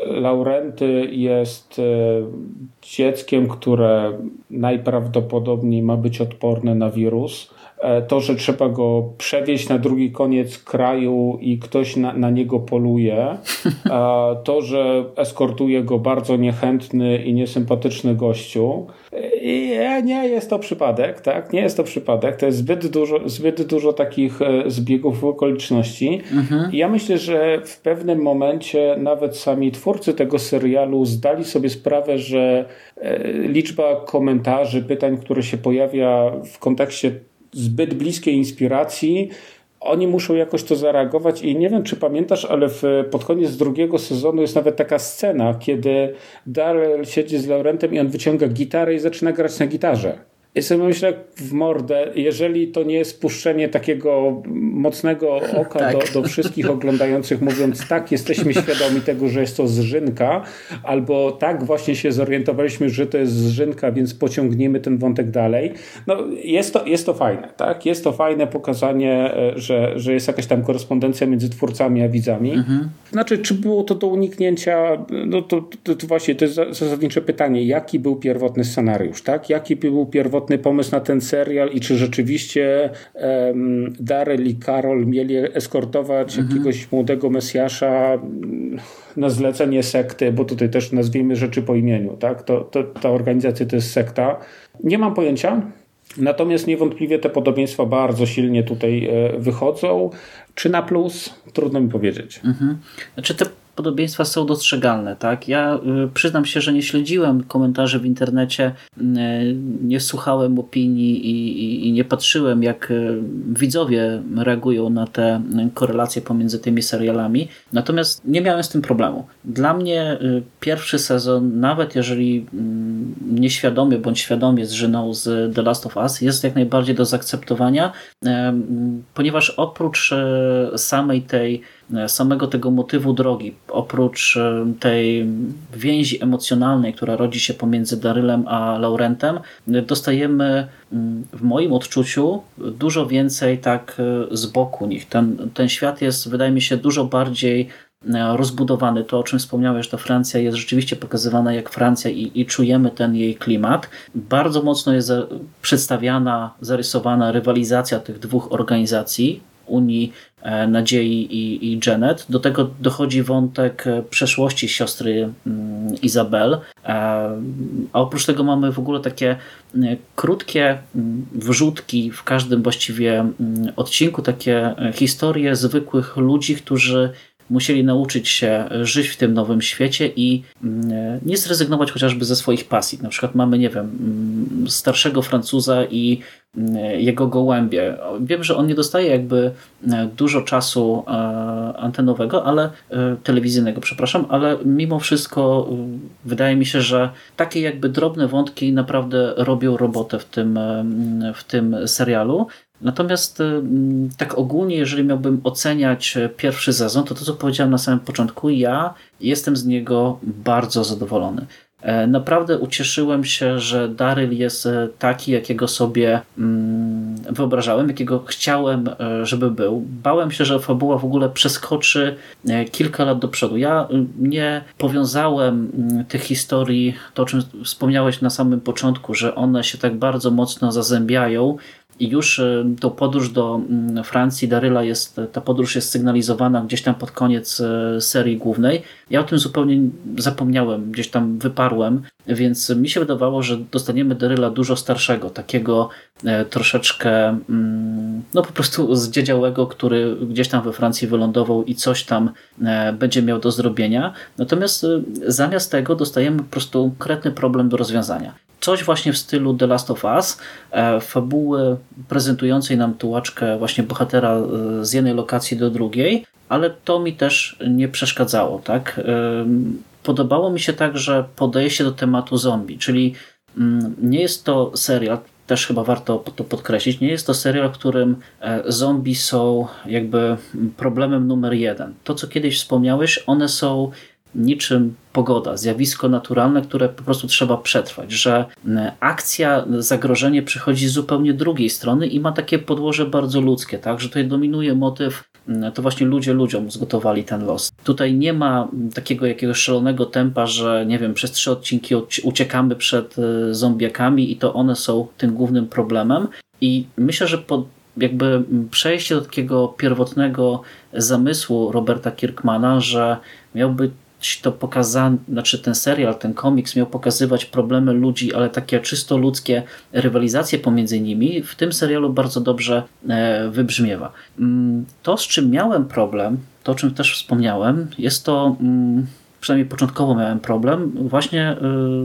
B: e, Laurenty jest e, dzieckiem, które najprawdopodobniej ma być odporne na wirus, to, że trzeba go przewieźć na drugi koniec kraju i ktoś na, na niego poluje, e, to, że eskortuje go bardzo niechętny i niesympatyczny gościu. I nie jest to przypadek, tak? Nie jest to przypadek. To jest zbyt dużo, zbyt dużo takich e, zbiegów okoliczności. Mhm. I ja myślę, że w pewnym momencie nawet sami twórcy tego serialu zdali sobie sprawę, że liczba komentarzy, pytań, które się pojawia w kontekście zbyt bliskiej inspiracji, oni muszą jakoś to zareagować i nie wiem, czy pamiętasz, ale w, pod koniec drugiego sezonu jest nawet taka scena, kiedy Daryl siedzi z Laurentem i on wyciąga gitarę i zaczyna grać na gitarze. I sobie myślę w mordę, jeżeli to nie jest spuszczenie takiego mocnego oka tak. do, do, wszystkich oglądających, mówiąc tak, jesteśmy świadomi tego, że jest to zrzynka, albo tak właśnie się zorientowaliśmy, że to jest zrzynka, więc pociągniemy ten wątek dalej. No, jest, to, jest to fajne, tak? Jest to fajne pokazanie, e, że, że jest jakaś tam korespondencja między twórcami a widzami. Mhm. Znaczy, czy było to do uniknięcia? No to, to, to właśnie to jest zasadnicze pytanie. Jaki był pierwotny scenariusz, tak? Jaki był pierwotny pierwotny pomysł na ten serial i czy rzeczywiście um, Daryl i Karol mieli eskortować mhm. jakiegoś młodego Mesjasza mm, na zlecenie sekty, bo tutaj też nazwijmy rzeczy po imieniu, tak? To, to, ta organizacja to jest sekta. Nie mam pojęcia, Natomiast niewątpliwie te podobieństwa bardzo silnie tutaj e, wychodzą. Czy na plus? Trudno mi powiedzieć. Mhm.
A: Znaczy te podobieństwa są dostrzegalne. Tak? Ja y, przyznam się, że nie śledziłem komentarzy w internecie, y, nie słuchałem opinii i, i, i nie patrzyłem, jak y, widzowie reagują na te korelacje pomiędzy tymi serialami. Natomiast nie miałem z tym problemu. Dla mnie pierwszy sezon, nawet jeżeli mm, nieświadomie bądź świadomie zżynął z The Last of Us, jest jak najbardziej do zaakceptowania, ponieważ oprócz samej tej E, samego tego motywu drogi, oprócz e, tej więzi emocjonalnej, która rodzi się pomiędzy Darylem a Laurentem, e, dostajemy mm, w moim odczuciu dużo więcej tak z boku nich. Ten, ten świat jest, wydaje mi się, dużo bardziej rozbudowany. To, o czym wspomniałeś, to Francja jest rzeczywiście pokazywana jak Francja i, i czujemy ten jej klimat. Bardzo mocno jest przedstawiana, zarysowana rywalizacja tych dwóch organizacji, Unii e, Nadziei i, i Janet. Do tego dochodzi wątek e, przeszłości siostry mm, Izabel. E, a oprócz tego mamy w ogóle takie krótkie mm, wrzutki w każdym właściwie mm, odcinku, takie historie zwykłych ludzi, którzy musieli nauczyć się żyć w tym nowym świecie i nie zrezygnować chociażby ze swoich pasji. Na przykład mamy, nie wiem, starszego Francuza i E, jego gołębie. Wiem, że on nie dostaje jakby e, dużo czasu e, antenowego, ale telewizyjnego, przepraszam, ale mimo wszystko wydaje mi się, że takie jakby drobne wątki naprawdę robią robotę w tym, w tym serialu. Natomiast tak ogólnie, jeżeli miałbym oceniać pierwszy sezon, to to, co powiedziałem na samym początku, ja jestem z niego bardzo zadowolony. E, naprawdę ucieszyłem się, że Daryl jest e, taki, jakiego sobie mm, wyobrażałem, jakiego chciałem, e, żeby był. Bałem się, że fabuła w ogóle przeskoczy kilka lat do przodu. Ja nie powiązałem mm, tych historii, to o czym wspomniałeś na samym początku, że one się tak bardzo mocno zazębiają i już e, tą podróż do mm, Francji Daryla jest, ta podróż jest sygnalizowana gdzieś tam pod koniec e, serii głównej. Ja o tym zupełnie zapomniałem, gdzieś tam wyparłem, więc mi się wydawało, że dostaniemy Daryla dużo starszego, takiego e, troszeczkę mm, no po prostu zdziedziałego, który gdzieś tam we Francji wylądował i coś tam będzie miał do zrobienia. Natomiast zamiast tego dostajemy po prostu konkretny problem do rozwiązania coś właśnie w stylu The Last of Us, e, fabuły prezentującej nam tułaczkę właśnie bohatera e, z jednej lokacji do drugiej, ale to mi też nie przeszkadzało. Tak? E, podobało mi się także podejście do tematu zombie, czyli mm, nie jest to serial, też chyba warto to podkreślić, nie jest to serial, w którym zombie są jakby problemem numer jeden. To, co kiedyś wspomniałeś, one są niczym pogoda, zjawisko naturalne, które po prostu trzeba przetrwać, że akcja, zagrożenie przychodzi z zupełnie drugiej strony i ma takie podłoże bardzo ludzkie, tak, że tutaj dominuje motyw to właśnie ludzie ludziom zgotowali ten los. Tutaj nie ma takiego jakiegoś szalonego tempa, że nie wiem, przez trzy odcinki uciekamy przed e, zombiakami i to one są tym głównym problemem. I myślę, że po jakby przejście do takiego pierwotnego zamysłu Roberta Kirkmana, że miałby to pokazane, znaczy ten serial, ten komiks miał pokazywać problemy ludzi, ale takie czysto ludzkie rywalizacje pomiędzy nimi, w tym serialu bardzo dobrze e, wybrzmiewa. Mm, to, z czym miałem problem, to o czym też wspomniałem, jest to mm, przynajmniej początkowo miałem problem właśnie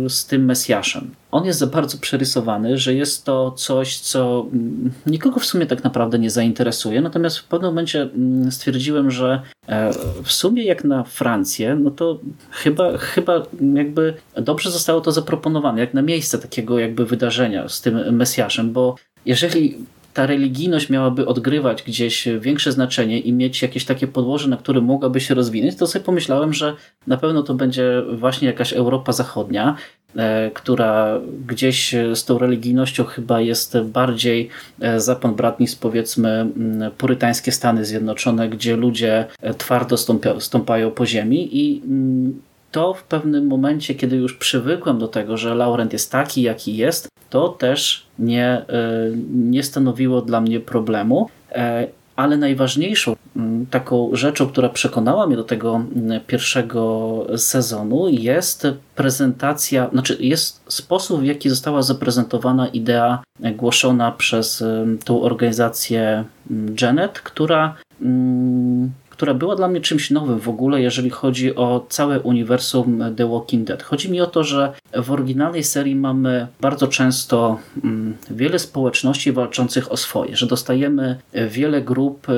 A: y, z tym Mesjaszem. On jest za bardzo przerysowany, że jest to coś, co mm, nikogo w sumie tak naprawdę nie zainteresuje, natomiast w pewnym momencie mm, stwierdziłem, że e, w sumie jak na Francję, no to chyba, chyba jakby dobrze zostało to zaproponowane, jak na miejsce takiego jakby wydarzenia z tym Mesjaszem, bo jeżeli ta religijność miałaby odgrywać gdzieś większe znaczenie i mieć jakieś takie podłoże, na którym mogłaby się rozwinąć, to sobie pomyślałem, że na pewno to będzie właśnie jakaś Europa Zachodnia, e, która gdzieś z tą religijnością chyba jest bardziej e, zapon brat niż powiedzmy purytańskie Stany Zjednoczone, gdzie ludzie e, twardo stąpają po ziemi i to w pewnym momencie, kiedy już przywykłem do tego, że Laurent jest taki, jaki jest, to też nie, e, nie stanowiło dla mnie problemu. E, ale najważniejszą taką rzeczą, która przekonała mnie do tego pierwszego sezonu jest prezentacja, znaczy jest sposób, w jaki została zaprezentowana idea głoszona przez tą organizację Janet, która która była dla mnie czymś nowym w ogóle, jeżeli chodzi o całe uniwersum The Walking Dead. Chodzi mi o to, że w oryginalnej serii mamy bardzo często mm, wiele społeczności walczących o swoje, że dostajemy wiele grup e,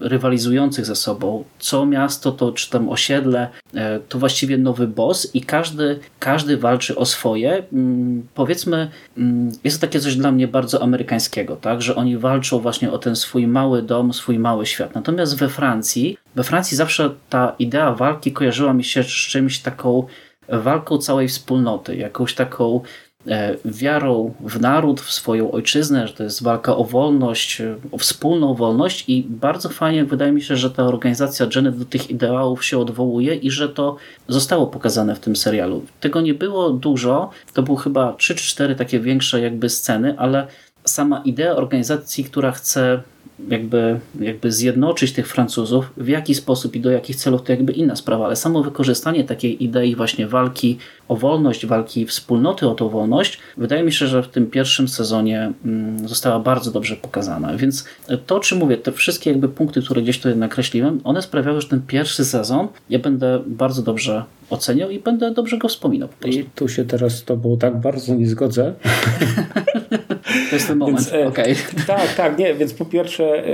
A: rywalizujących ze sobą. Co miasto, to czy tam osiedle, e, to właściwie nowy boss i każdy, każdy walczy o swoje. Mm, powiedzmy, mm, jest to takie coś dla mnie bardzo amerykańskiego, tak? że oni walczą właśnie o ten swój mały dom, swój mały świat. Natomiast we Francji, we Francji zawsze ta idea walki kojarzyła mi się z czymś taką walką całej wspólnoty, jakąś taką e, wiarą w naród, w swoją ojczyznę, że to jest walka o wolność, o wspólną wolność i bardzo fajnie wydaje mi się, że ta organizacja Janet do tych ideałów się odwołuje i że to zostało pokazane w tym serialu. Tego nie było dużo, to były chyba 3 czy 4 takie większe jakby sceny, ale sama idea organizacji, która chce jakby, jakby zjednoczyć tych Francuzów, w jaki sposób i do jakich celów to jakby inna sprawa, ale samo wykorzystanie takiej idei właśnie walki o wolność, walki wspólnoty o tą wolność, wydaje mi się, że w tym pierwszym sezonie mm, została bardzo dobrze pokazana. Więc to, czy mówię, te wszystkie jakby punkty, które gdzieś tutaj nakreśliłem, one sprawiały, że ten pierwszy sezon ja będę bardzo dobrze oceniał i będę dobrze go wspominał.
B: I tu się teraz z tobą tak bardzo nie zgodzę.
A: to jest ten moment, e, okay.
B: Tak, tak, nie, więc po pierwsze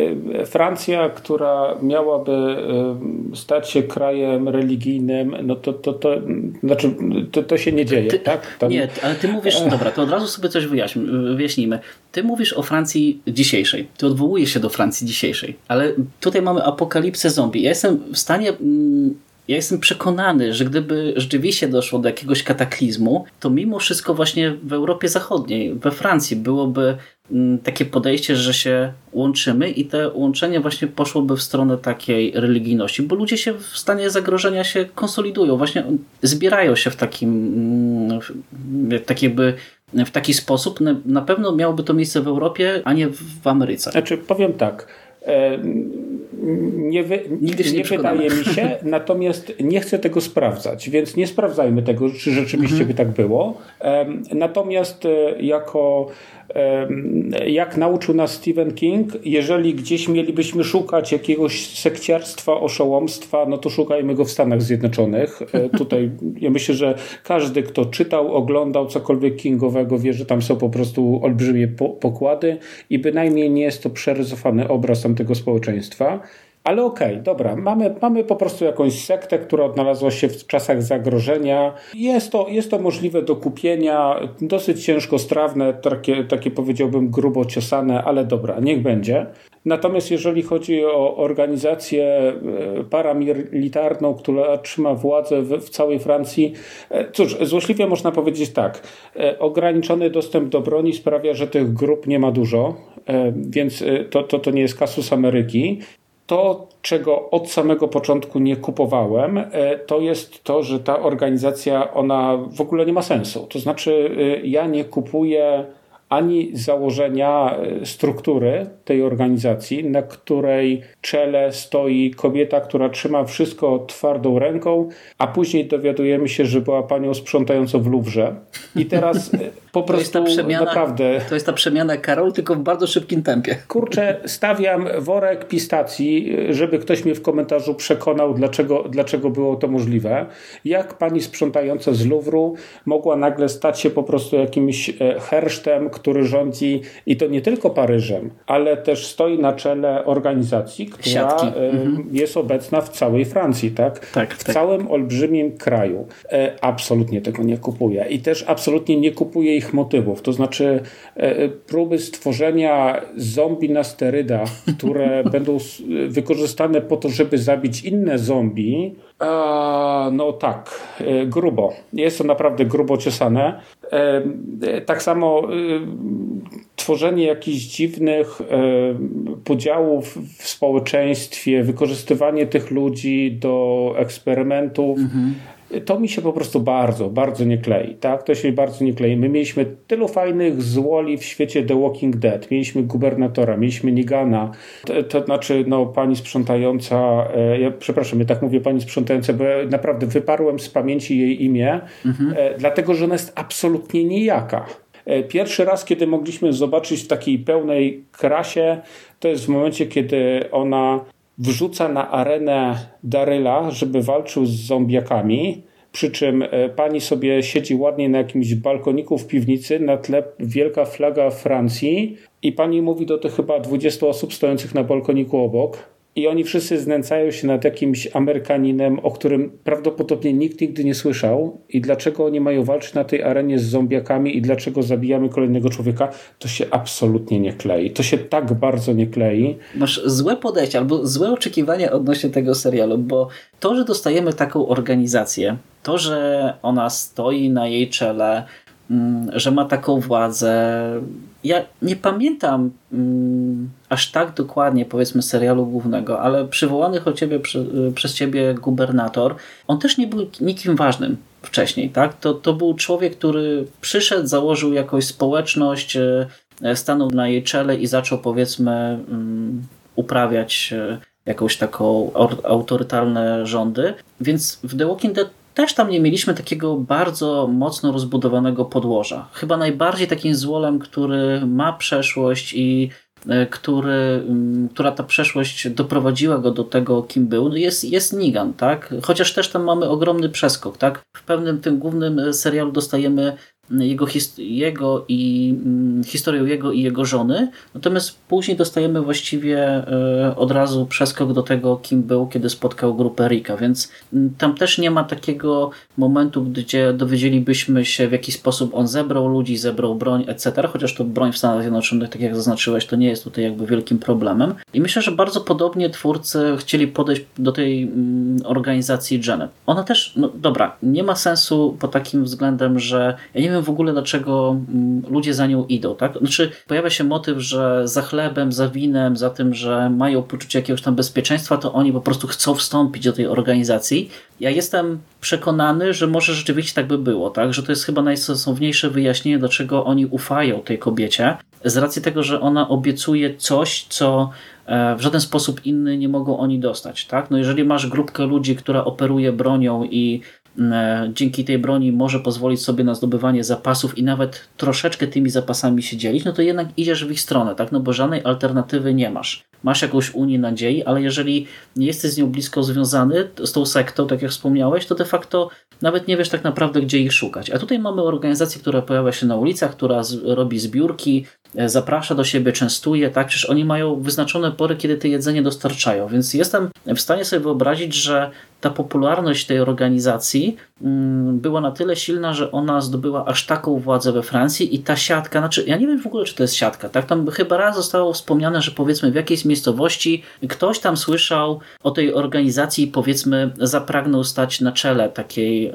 B: e, Francja, która miałaby e, stać się krajem religijnym, no to, to, to znaczy to, to się nie dzieje,
A: ty,
B: tak?
A: Tam... Nie, ale ty mówisz, dobra, to od razu sobie coś wyjaśnimy. Ty mówisz o Francji dzisiejszej, ty odwołujesz się do Francji dzisiejszej, ale tutaj mamy apokalipsę zombie. Ja jestem w stanie mm, ja jestem przekonany, że gdyby rzeczywiście doszło do jakiegoś kataklizmu, to mimo wszystko właśnie w Europie Zachodniej, we Francji byłoby mm, takie podejście, że się łączymy i to łączenie właśnie poszłoby w stronę takiej religijności, bo ludzie się w stanie zagrożenia się konsolidują, właśnie zbierają się w takim mm, tak jakby w taki sposób. Na pewno miałoby to miejsce w Europie, a nie w Ameryce.
B: Znaczy powiem tak, nie, wy, Nigdy się nie, nie wydaje mi się, natomiast nie chcę tego sprawdzać, więc nie sprawdzajmy tego, czy rzeczywiście mhm. by tak było. Natomiast e, jako jak nauczył nas Stephen King, jeżeli gdzieś mielibyśmy szukać jakiegoś sekciarstwa, oszołomstwa, no to szukajmy go w Stanach Zjednoczonych. E, tutaj ja myślę, że każdy, kto czytał, oglądał cokolwiek Kingowego, wie, że tam są po prostu olbrzymie pokłady i bynajmniej nie jest to przerysowany obraz tamtego społeczeństwa. Ale okej, okay, dobra, mamy, mamy po prostu jakąś sektę, która odnalazła się w czasach zagrożenia. Jest to, jest to możliwe do kupienia, dosyć ciężko strawne, takie, takie powiedziałbym grubo ciosane, ale dobra, niech będzie. Natomiast jeżeli chodzi o organizację e, paramilitarną, która trzyma władzę w, w, całej Francji, e, cóż, złośliwie można powiedzieć tak. E, ograniczony dostęp do broni sprawia, że tych grup nie ma dużo, więc to, to, to nie jest kasus Ameryki. To, czego od samego początku nie kupowałem, to jest to, że ta organizacja, ona w ogóle nie ma sensu. To znaczy, ja nie kupuję ani założenia e, struktury tej organizacji, na której czele stoi kobieta, która trzyma wszystko twardą ręką, a później dowiadujemy się, że była panią sprzątającą w Louvre. I teraz e, po prostu to przemiana, naprawdę...
A: To jest ta przemiana Karol, tylko w bardzo szybkim tempie.
B: Kurczę, stawiam worek pistacji, żeby ktoś mnie w komentarzu przekonał, dlaczego, dlaczego było to możliwe. Jak pani sprzątająca z Louvru mogła nagle stać się po prostu jakimś e, hersztem, który rządzi i to nie tylko Paryżem, ale też stoi na czele organizacji, która. E, mhm. jest obecna w całej Francji, tak? tak w tak. całym olbrzymim kraju. E, absolutnie tego nie kupuje i też absolutnie nie kupuje ich motywów. To znaczy e, próby stworzenia zombie na sterydach, które będą wykorzystane po to, żeby zabić inne zombie, no tak, grubo. Jest to naprawdę grubo ciosane. Tak samo tworzenie jakichś dziwnych podziałów w społeczeństwie, wykorzystywanie tych ludzi do eksperymentów. Mhm to mi się po prostu bardzo, bardzo nie klei. Tak? To się bardzo nie klei. My mieliśmy tylu fajnych złoli w świecie The Walking Dead. Mieliśmy gubernatora, mieliśmy Nigana, to, to znaczy no, pani sprzątająca, e, ja przepraszam, ja tak mówię pani sprzątająca, bo ja naprawdę wyparłem z pamięci jej imię, mhm. e, dlatego że ona jest absolutnie nijaka. E, pierwszy raz, kiedy mogliśmy zobaczyć w takiej pełnej krasie, to jest w momencie, kiedy ona wrzuca na arenę Daryla, żeby walczył z zombiakami. Przy czym e, pani sobie siedzi ładnie na jakimś balkoniku w piwnicy, na tle wielka flaga Francji i pani mówi do tych chyba 20 osób stojących na balkoniku obok i oni wszyscy znęcają się nad jakimś Amerykaninem, o którym prawdopodobnie nikt nigdy nie słyszał. I dlaczego oni mają walczyć na tej arenie z zombiakami i dlaczego zabijamy kolejnego człowieka, to się absolutnie nie klei. To się tak bardzo nie klei.
A: Masz złe podejście albo złe oczekiwania odnośnie tego serialu, bo to, że dostajemy taką organizację, to, że ona stoi na jej czele, mm, że ma taką władzę, ja nie pamiętam mm, aż tak dokładnie powiedzmy serialu głównego, ale przywołany chociażby przy, y, przez ciebie gubernator, on też nie był nikim ważnym wcześniej. Tak? To, to był człowiek, który przyszedł, założył jakąś społeczność, y, stanął na jej czele i zaczął powiedzmy mm, uprawiać y, jakąś taką autorytarne rządy. Więc w The Walking Dead też tam nie mieliśmy takiego bardzo mocno rozbudowanego podłoża. Chyba najbardziej takim złolem, który ma przeszłość i który, mm, która ta przeszłość doprowadziła go do tego, kim był, jest, jest Nigan, tak? Chociaż też tam mamy ogromny przeskok, tak? W pewnym tym głównym serialu dostajemy jego, jego i mm, historią jego i jego żony. Natomiast później dostajemy właściwie e, od razu przeskok do tego, kim był, kiedy spotkał grupę Rika, więc mm, tam też nie ma takiego momentu, gdzie dowiedzielibyśmy się, w jaki sposób on zebrał ludzi, zebrał broń, etc. Chociaż to broń w Stanach Zjednoczonych, tak jak zaznaczyłeś, to nie jest tutaj jakby wielkim problemem. I myślę, że bardzo podobnie twórcy chcieli podejść do tej mm, organizacji Janet. Ona też, no dobra, nie ma sensu pod takim względem, że ja nie wiem w ogóle dlaczego mm, ludzie za nią idą. Tak? Znaczy pojawia się motyw, że za chlebem, za winem, za tym, że mają poczucie jakiegoś tam bezpieczeństwa, to oni po prostu chcą wstąpić do tej organizacji. Ja jestem przekonany, że może rzeczywiście tak by było, tak? że to jest chyba najsensowniejsze wyjaśnienie, dlaczego oni ufają tej kobiecie, z racji tego, że ona obiecuje coś, co e, w żaden sposób inny nie mogą oni dostać. Tak? No jeżeli masz grupkę ludzi, która operuje bronią i dzięki tej broni może pozwolić sobie na zdobywanie zapasów i nawet troszeczkę tymi zapasami się dzielić, no to jednak idziesz w ich stronę, tak? No bo żadnej alternatywy nie masz. Masz jakąś unię nadziei, ale jeżeli nie jesteś z nią blisko związany, z tą sektą, tak jak wspomniałeś, to de facto nawet nie wiesz tak naprawdę, gdzie ich szukać. A tutaj mamy organizację, która pojawia się na ulicach, która robi zbiórki, zaprasza do siebie, częstuje, tak? Przecież oni mają wyznaczone pory, kiedy te jedzenie dostarczają, więc jestem w stanie sobie wyobrazić, że ta popularność tej organizacji mm, była na tyle silna, że ona zdobyła aż taką władzę we Francji i ta siatka, znaczy ja nie wiem w ogóle, czy to jest siatka, tak? Tam chyba raz zostało wspomniane, że powiedzmy w jakiejś miejscowości ktoś tam słyszał o tej organizacji i powiedzmy zapragnął stać na czele takiej e,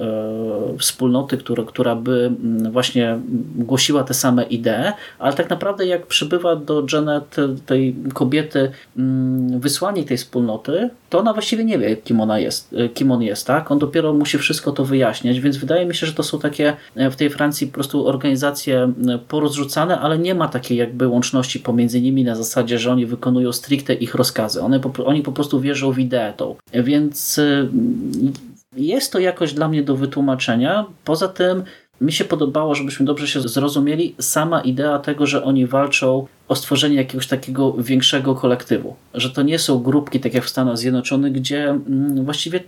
A: wspólnoty, która, która by mm, właśnie głosiła te same idee, ale tak naprawdę jak przybywa do Janet, tej kobiety, mm, wysłanie tej wspólnoty, to ona właściwie nie wie, kim ona jest, e, kim on jest, tak? On dopiero musi wszystko to wyjaśniać, więc wydaje mi się, że to są takie e, w tej Francji po prostu organizacje e, porozrzucane, ale nie ma takiej jakby łączności pomiędzy nimi na zasadzie, że oni wykonują stricte ich rozkazy. One, oni po prostu wierzą w ideę tą. Więc jest to jakoś dla mnie do wytłumaczenia. Poza tym mi się podobało, żebyśmy dobrze się zrozumieli, sama idea tego, że oni walczą o stworzenie jakiegoś takiego większego kolektywu. Że to nie są grupki, tak jak w Stanach Zjednoczonych, gdzie mm, właściwie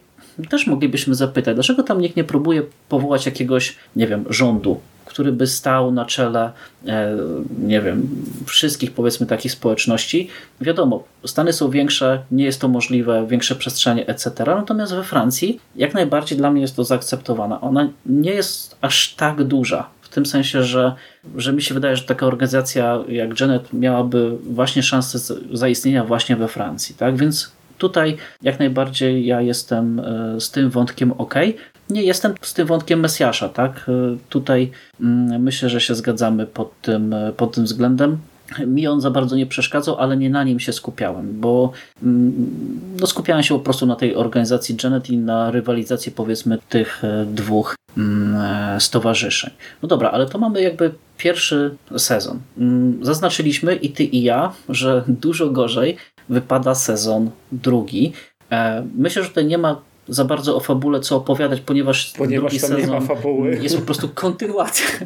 A: też moglibyśmy zapytać, dlaczego tam nikt nie próbuje powołać jakiegoś, nie wiem, rządu, który by stał na czele, e, nie wiem, wszystkich powiedzmy takich społeczności. Wiadomo, Stany są większe, nie jest to możliwe, większe przestrzenie, etc. Natomiast we Francji jak najbardziej dla mnie jest to zaakceptowane. Ona nie jest aż tak duża. W tym sensie, że, że mi się wydaje, że taka organizacja jak Janet miałaby właśnie szansę zaistnienia właśnie we Francji. Tak? Więc tutaj jak najbardziej ja jestem e, z tym wątkiem ok nie jestem z tym wątkiem Mesjasza, tak? Y, tutaj mm, myślę, że się zgadzamy pod tym, y, pod tym względem. Mi on za bardzo nie przeszkadzał, ale nie na nim się skupiałem, bo mm, no, skupiałem się po prostu na tej organizacji Janet i na rywalizacji powiedzmy tych y, dwóch mm, stowarzyszeń. No dobra, ale to mamy jakby pierwszy sezon. Zaznaczyliśmy i ty i ja, że dużo gorzej wypada sezon drugi. E, myślę, że tutaj nie ma za bardzo o fabule co opowiadać, ponieważ,
B: ponieważ tam nie ma fabuły.
A: Jest po prostu kontynuacja.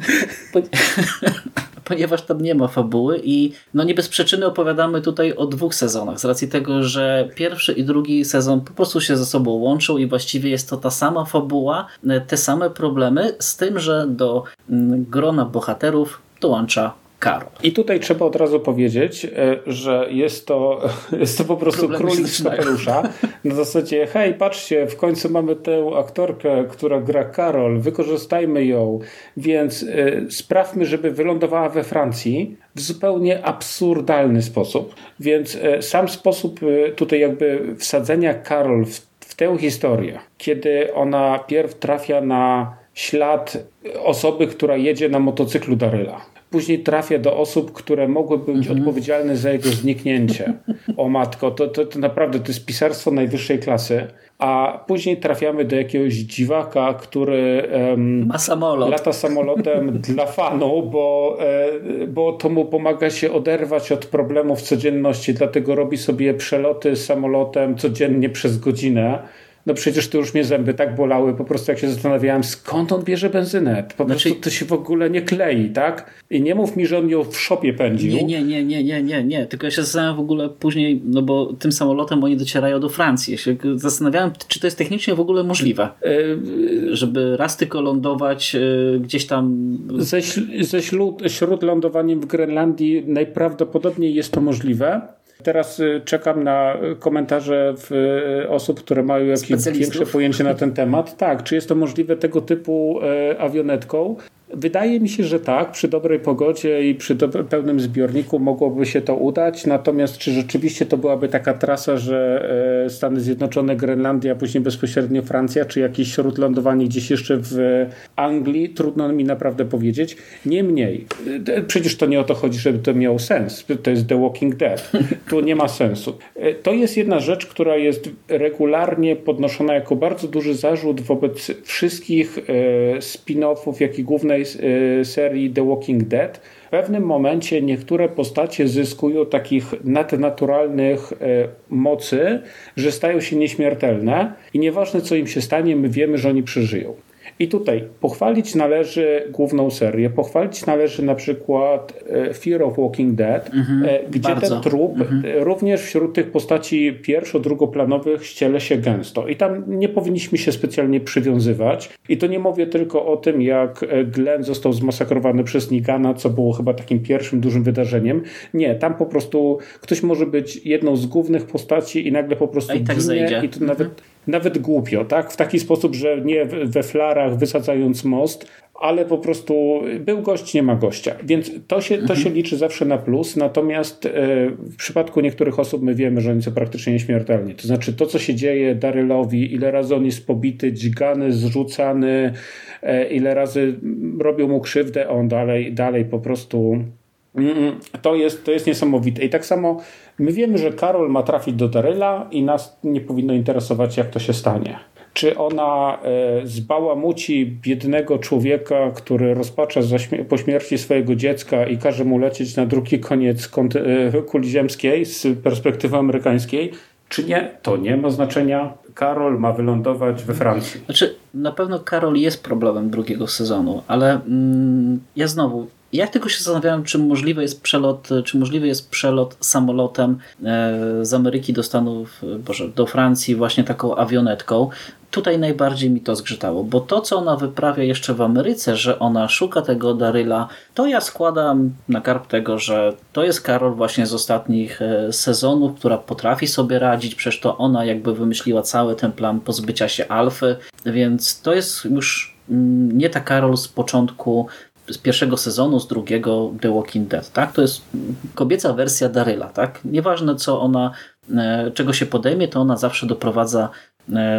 A: ponieważ tam nie ma fabuły i no nie bez przyczyny opowiadamy tutaj o dwóch sezonach, z racji tego, że pierwszy i drugi sezon po prostu się ze sobą łączą i właściwie jest to ta sama fabuła, te same problemy, z tym, że do mm, grona bohaterów dołącza Karol.
B: I tutaj trzeba od razu powiedzieć, e, że jest to, jest to po prostu Problemy królik z kapelusza. Na zasadzie, hej, patrzcie, w końcu mamy tę aktorkę, która gra Karol, wykorzystajmy ją, więc y, sprawmy, żeby wylądowała we Francji w zupełnie absurdalny sposób. Więc y, sam sposób tutaj jakby wsadzenia Karol w, w tę historię, kiedy ona pierw trafia na ślad osoby, która jedzie na motocyklu Daryla później trafia do osób, które mogłyby być mhm. odpowiedzialne za jego zniknięcie. O matko, to, to, to naprawdę to jest pisarstwo najwyższej klasy. A później trafiamy do jakiegoś dziwaka, który
A: um, Ma samolot.
B: lata samolotem dla fanu, bo, e, bo to mu pomaga się oderwać od problemów codzienności, dlatego robi sobie przeloty samolotem codziennie przez godzinę no przecież to już mnie zęby tak bolały, po prostu jak się zastanawiałem, skąd on bierze benzynę. Po znaczy... prostu to się w ogóle nie klei, tak? I nie mów mi, że on ją w szopie pędził.
A: Nie, nie, nie, nie, nie, nie, nie. Tylko ja się zastanawiam w ogóle później, no bo tym samolotem oni docierają do Francji. Ja się zastanawiałem, czy to jest technicznie w ogóle możliwe, yy... żeby raz tylko lądować yy, gdzieś tam...
B: Ze, ze śródlądowaniem w Grenlandii najprawdopodobniej jest to możliwe. Teraz y, czekam na komentarze y, osób, które mają jakieś większe pojęcie na ten temat. Tak, czy jest to możliwe tego typu e, awionetką? Wydaje mi się, że tak, przy dobrej pogodzie i przy pełnym zbiorniku mogłoby się to udać. Natomiast czy rzeczywiście to byłaby taka trasa, że e, Stany Zjednoczone, Grenlandia, później bezpośrednio Francja, czy jakieś śródlądowanie gdzieś jeszcze w Anglii, trudno mi naprawdę powiedzieć. Niemniej, e, przecież to nie o to chodzi, żeby to miało sens. To jest The Walking Dead. Tu nie ma sensu. E, to jest jedna rzecz, która jest regularnie podnoszona jako bardzo duży zarzut wobec wszystkich spin-offów, jak i głównej Y, serii The Walking Dead, w pewnym momencie niektóre postacie zyskują takich nadnaturalnych y, mocy, że stają się nieśmiertelne i nieważne co im się stanie, my wiemy, że oni przeżyją. I tutaj pochwalić należy główną serię, pochwalić należy na przykład e, Fear of Walking Dead, mhm, gdzie bardzo. ten trup mhm. również wśród tych postaci pierwszo-drugoplanowych ściele się gęsto. I tam nie powinniśmy się specjalnie przywiązywać. I to nie mówię tylko o tym, jak Glenn został zmasakrowany przez Nigana, co było chyba takim pierwszym dużym wydarzeniem. Nie, tam po prostu ktoś może być jedną z głównych postaci i nagle po prostu
A: i tak ginie
B: i to nawet, mhm. nawet głupio, tak? W taki sposób, że nie we flarach wysadzając most, ale po prostu był gość, nie ma gościa. Więc to się, to się mhm. liczy zawsze na plus, natomiast e, w przypadku niektórych osób my wiemy, że oni są praktycznie nieśmiertelni. To znaczy to, co się dzieje Darylowi, ile razy on jest pobity, dźgany, zrzucany, e, ile razy robią mu krzywdę, on dalej, dalej po prostu to jest, to jest niesamowite. I tak samo my wiemy, że Karol ma trafić do Daryla i nas nie powinno interesować, jak to się stanie. Czy ona e, zbałamuci biednego człowieka, który rozpacza po śmierci swojego dziecka i każe mu lecieć na drugi koniec e, kuli ziemskiej z perspektywy amerykańskiej, czy nie, to nie ma znaczenia. Karol ma wylądować we Francji.
A: Znaczy, na pewno Karol jest problemem drugiego sezonu, ale mm, ja znowu ja tylko się zastanawiałem, czy możliwy jest przelot, czy możliwy jest przelot samolotem e, z Ameryki do Stanów, Boże, do Francji właśnie taką awionetką. Tutaj najbardziej mi to zgrzytało, bo to, co ona wyprawia jeszcze w Ameryce, że ona szuka tego Daryla, to ja składam na karp tego, że to jest Karol właśnie z ostatnich e, sezonów, która potrafi sobie radzić, przecież to ona jakby wymyśliła cały ten plan pozbycia się Alfy, więc to jest już mm, nie ta Karol z początku z pierwszego sezonu, z drugiego The Walking Dead. Tak? To jest kobieca wersja Daryla. Tak? Nieważne co ona, e, czego się podejmie, to ona zawsze doprowadza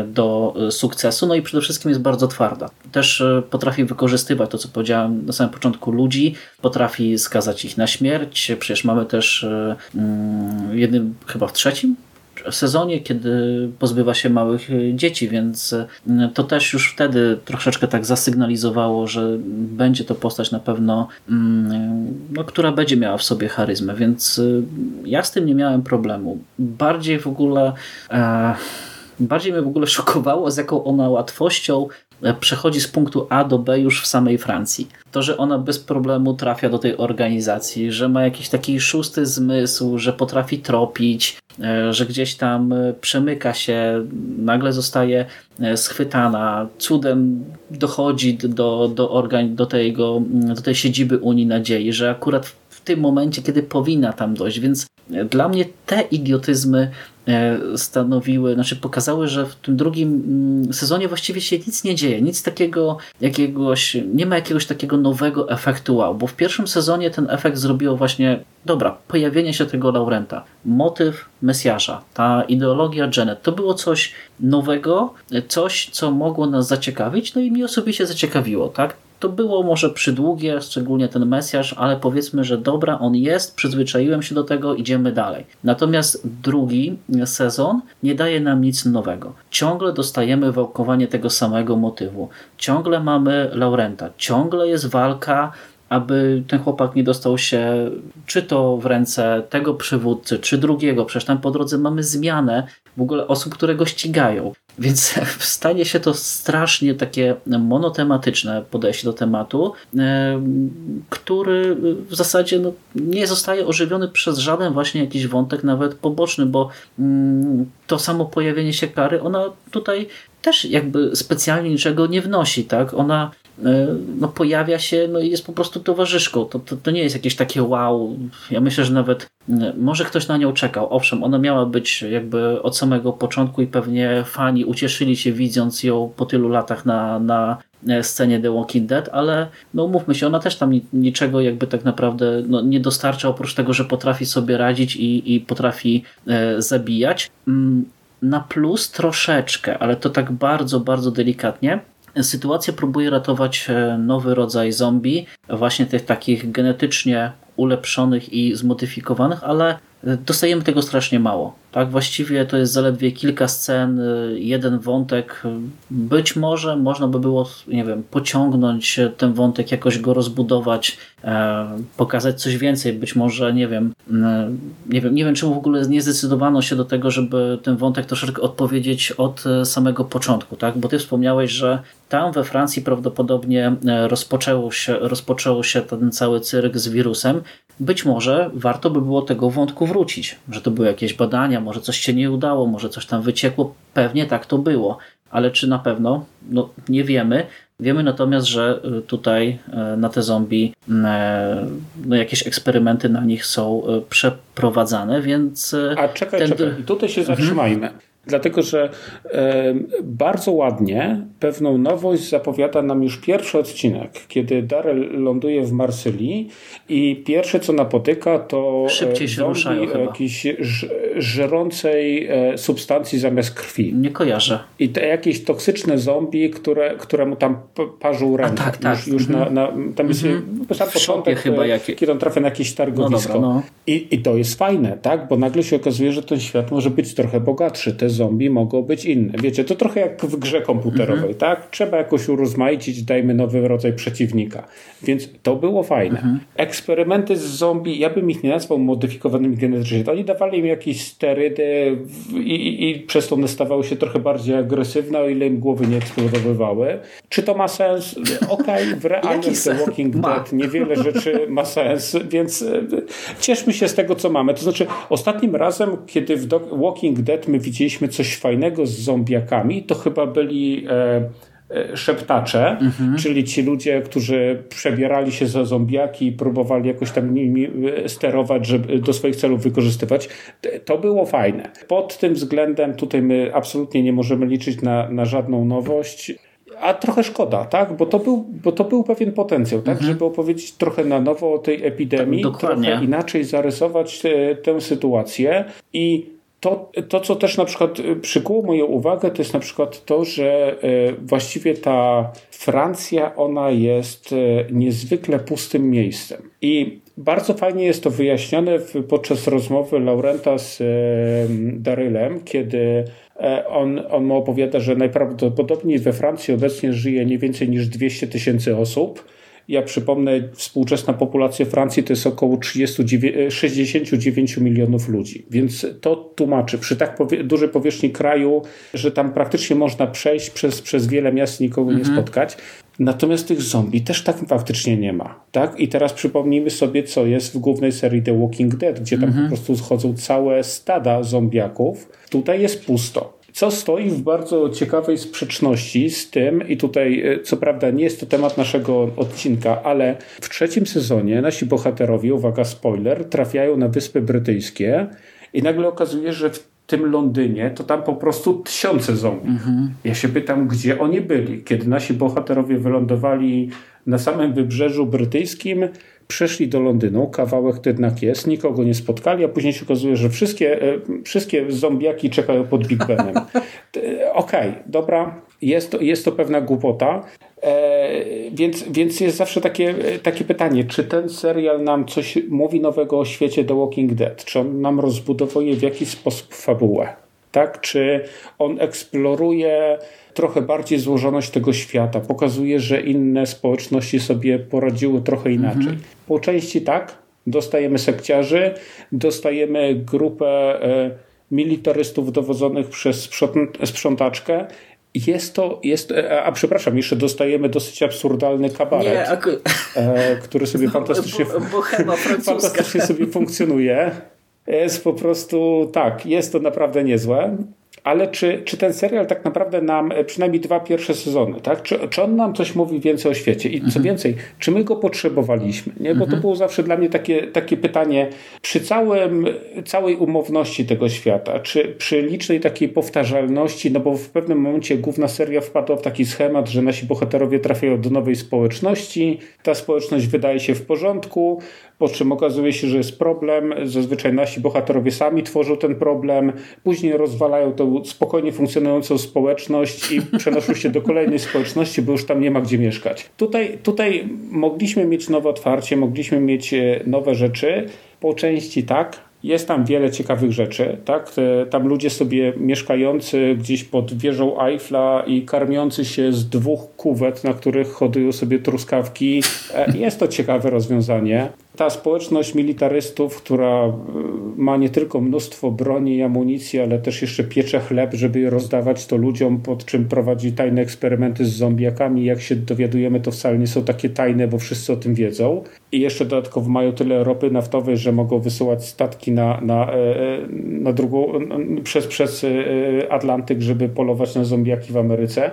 A: do sukcesu, no i przede wszystkim jest bardzo twarda. Też e, potrafi wykorzystywać to, co powiedziałem na samym początku, ludzi, potrafi skazać ich na śmierć. Przecież mamy też mm, jednym, chyba w trzecim w sezonie, kiedy pozbywa się małych e, dzieci, więc e, to też już wtedy troszeczkę tak zasygnalizowało, że będzie to postać na pewno, mm, no, która będzie miała w sobie charyzmę, więc e, ja z tym nie miałem problemu. Bardziej w ogóle e, bardziej mnie w ogóle szokowało, z jaką ona łatwością przechodzi z punktu A do B już w samej Francji. To, że ona bez problemu trafia do tej organizacji, że ma jakiś taki szósty zmysł, że potrafi tropić, E, że gdzieś tam e, przemyka się, nagle zostaje e, schwytana, cudem dochodzi do, do, organ, do, tego, do tej siedziby Unii Nadziei, że akurat w tym momencie, kiedy powinna tam dojść, więc dla mnie te idiotyzmy E, stanowiły, znaczy pokazały, że w tym drugim mm, sezonie właściwie się nic nie dzieje, nic takiego jakiegoś, nie ma jakiegoś takiego nowego efektu wow, bo w pierwszym sezonie ten efekt zrobiło właśnie, dobra, pojawienie się tego Laurenta, motyw Mesjasza, ta ideologia Janet, to było coś nowego, coś, co mogło nas zaciekawić, no i mi osobiście zaciekawiło, tak? To było może przydługie, szczególnie ten Mesjasz, ale powiedzmy, że dobra, on jest, przyzwyczaiłem się do tego, idziemy dalej. Natomiast drugi sezon nie daje nam nic nowego. Ciągle dostajemy wałkowanie tego samego motywu. Ciągle mamy Laurenta. Ciągle jest walka aby ten chłopak nie dostał się czy to w ręce tego przywódcy, czy drugiego. Przecież tam po drodze mamy zmianę w ogóle osób, które go ścigają. Więc stanie się to strasznie takie monotematyczne podejście do tematu, który w zasadzie no, nie zostaje ożywiony przez żaden właśnie jakiś wątek, nawet poboczny, bo mm, to samo pojawienie się kary, ona tutaj też jakby specjalnie niczego nie wnosi, tak? Ona no, pojawia się no, i jest po prostu towarzyszką. To, to, to nie jest jakieś takie wow. Ja myślę, że nawet e, może ktoś na nią czekał. Owszem, ona miała być jakby od samego początku i pewnie fani ucieszyli się widząc ją po tylu latach na, na e, scenie The Walking Dead, ale no mówmy się, ona też tam niczego jakby tak naprawdę no, nie dostarcza oprócz tego, że potrafi sobie radzić i, i potrafi e, zabijać. Mm, na plus troszeczkę, ale to tak bardzo, bardzo delikatnie sytuację próbuje ratować e, nowy rodzaj zombie, właśnie tych takich genetycznie ulepszonych i zmodyfikowanych, ale dostajemy tego strasznie mało. Tak, właściwie to jest zaledwie kilka scen, jeden wątek. Być może można by było, nie wiem, pociągnąć ten wątek, jakoś go rozbudować, e, pokazać coś więcej. Być może, nie wiem, e, nie wiem, nie wiem, czemu w ogóle nie zdecydowano się do tego, żeby ten wątek troszeczkę odpowiedzieć od samego początku, tak? Bo ty wspomniałeś, że tam we Francji prawdopodobnie rozpoczęło się, rozpoczęło się ten cały cyrk z wirusem. Być może warto by było tego wątku wrócić, że to były jakieś badania, może coś się nie udało, może coś tam wyciekło. Pewnie tak to było, ale czy na pewno? No, nie wiemy. Wiemy natomiast, że y, tutaj y, na te zombie y, no, jakieś eksperymenty na nich są przeprowadzane, więc...
B: A czekaj, ten... czekaj. I tutaj się mhm. zatrzymajmy. Dlatego, że bardzo ładnie pewną nowość zapowiada nam już pierwszy odcinek, kiedy Daryl ląduje w Marsylii i pierwsze co napotyka to
A: e, Szybciej się ruszają
B: jakiejś żerącej e, substancji zamiast krwi.
A: Nie kojarzę.
B: I te jakieś toksyczne zombie, które, któremu tam parzą ręce.
A: tak, tak.
B: Już, już na, na, tam jest mm -hmm. sam początek, chyba jakie... kiedy on trafia na jakieś targowisko. No dobra, no. I, I to jest fajne, tak? Bo nagle się okazuje, że ten świat może być trochę bogatszy. Te zombie mogą być inne. Wiecie, to trochę jak w grze komputerowej, mhm. Tak? Trzeba jakoś urozmaicić, dajmy nowy rodzaj przeciwnika. Więc to było fajne. Mhm. Eksperymenty z zombie, ja bym ich nie nazwał modyfikowanymi genetycznie. Oni dawali im jakieś sterydy i, i, i przez to one stawały się trochę bardziej agresywne, o ile im głowy nie eksplodowywały. Czy to ma sens? Okej, okay, w realnym The Walking ma. Dead niewiele rzeczy ma sens, więc e, cieszmy się z tego, co mamy. To znaczy, ostatnim razem, kiedy w Walking Dead my widzieliśmy coś fajnego z zombiakami, to chyba byli e, e, szeptacze, mhm. czyli ci ludzie, którzy przebierali się za zombiaki i próbowali jakoś tam nimi e, sterować, żeby do swoich celów wykorzystywać. To było fajne. Pod tym względem tutaj my absolutnie nie możemy liczyć na, na żadną nowość. A trochę szkoda, tak? Bo to był, bo to był pewien potencjał, tak? Mhm. Żeby opowiedzieć trochę na nowo o tej epidemii, tak, trochę inaczej zarysować te, tę sytuację i to, to, co też na przykład y, przykuło moją uwagę, to jest na przykład to, że y, właściwie ta Francja, ona jest y, niezwykle pustym miejscem. I bardzo fajnie jest to wyjaśnione podczas rozmowy Laurenta z Darylem, kiedy e, on, on mu opowiada, że najprawdopodobniej we Francji obecnie żyje nie więcej niż 200 tysięcy osób ja przypomnę, współczesna populacja Francji to jest około 39, 69 milionów ludzi, więc to tłumaczy przy tak powie dużej powierzchni kraju, że tam praktycznie można przejść przez, przez wiele miast i nikogo mhm. nie spotkać. Natomiast tych zombie też tak faktycznie nie ma. Tak? I teraz przypomnijmy sobie, co jest w głównej serii The Walking Dead, gdzie tam mhm. po prostu schodzą całe stada zombiaków. Tutaj jest pusto co stoi w bardzo ciekawej sprzeczności z tym, i tutaj e, co prawda nie jest to temat naszego odcinka, ale w trzecim sezonie nasi bohaterowie, uwaga spoiler, trafiają na Wyspy Brytyjskie i nagle okazuje, że w tym Londynie to tam po prostu tysiące zombie. Mhm. Ja się pytam, gdzie oni byli, kiedy nasi bohaterowie wylądowali na samym wybrzeżu brytyjskim, Przeszli do Londynu, kawałek to jednak jest, nikogo nie spotkali, a później się okazuje, że wszystkie, e, wszystkie zombiaki czekają pod Big Benem. Okej, okay, dobra, jest to, jest to pewna głupota, e, więc, więc jest zawsze takie, takie pytanie, czy ten serial nam coś mówi nowego o świecie The Walking Dead? Czy on nam rozbudowuje w jakiś sposób fabułę? Tak? Czy on eksploruje trochę bardziej złożoność tego świata. Pokazuje, że inne społeczności sobie poradziły trochę inaczej. Mhm. Po części tak, dostajemy sekciarzy, dostajemy grupę e, militarystów dowodzonych przez sprzątaczkę. Jest to, jest, e, a przepraszam, jeszcze dostajemy dosyć absurdalny kabaret, Nie, aku... e, który sobie fantastycznie, fantastycznie sobie funkcjonuje. Jest po prostu, tak, jest to naprawdę niezłe ale czy, czy ten serial tak naprawdę nam, e, przynajmniej dwa pierwsze sezony, tak? Czy, czy on nam coś mówi więcej o świecie? I co mhm. więcej, czy my go potrzebowaliśmy? Nie? Bo mhm. to było zawsze dla mnie takie, takie pytanie, przy całym, całej umowności tego świata, czy przy licznej takiej powtarzalności, no bo w pewnym momencie główna seria wpadła w taki schemat, że nasi bohaterowie trafiają do nowej społeczności, ta społeczność wydaje się w porządku, po czym okazuje się, że jest problem, zazwyczaj nasi bohaterowie sami tworzą ten problem, później rozwalają tą spokojnie funkcjonującą społeczność i przenoszą się do kolejnej społeczności, bo już tam nie ma gdzie mieszkać. Tutaj, tutaj mogliśmy mieć nowe otwarcie, mogliśmy mieć e, nowe rzeczy, po części tak, jest tam wiele ciekawych rzeczy, tak? Tam ludzie sobie mieszkający gdzieś pod wieżą Eiffla i karmiący się z dwóch kuwet, na których hodują sobie truskawki. E, jest to ciekawe rozwiązanie ta społeczność militarystów, która y, ma nie tylko mnóstwo broni i amunicji, ale też jeszcze piecze chleb, żeby je rozdawać to ludziom, pod czym prowadzi tajne eksperymenty z zombiakami. Jak się dowiadujemy, to wcale nie są takie tajne, bo wszyscy o tym wiedzą. I jeszcze dodatkowo mają tyle ropy naftowej, że mogą wysyłać statki na, na, e, e, na drugą, przez, przez e, Atlantyk, żeby polować na zombiaki w Ameryce.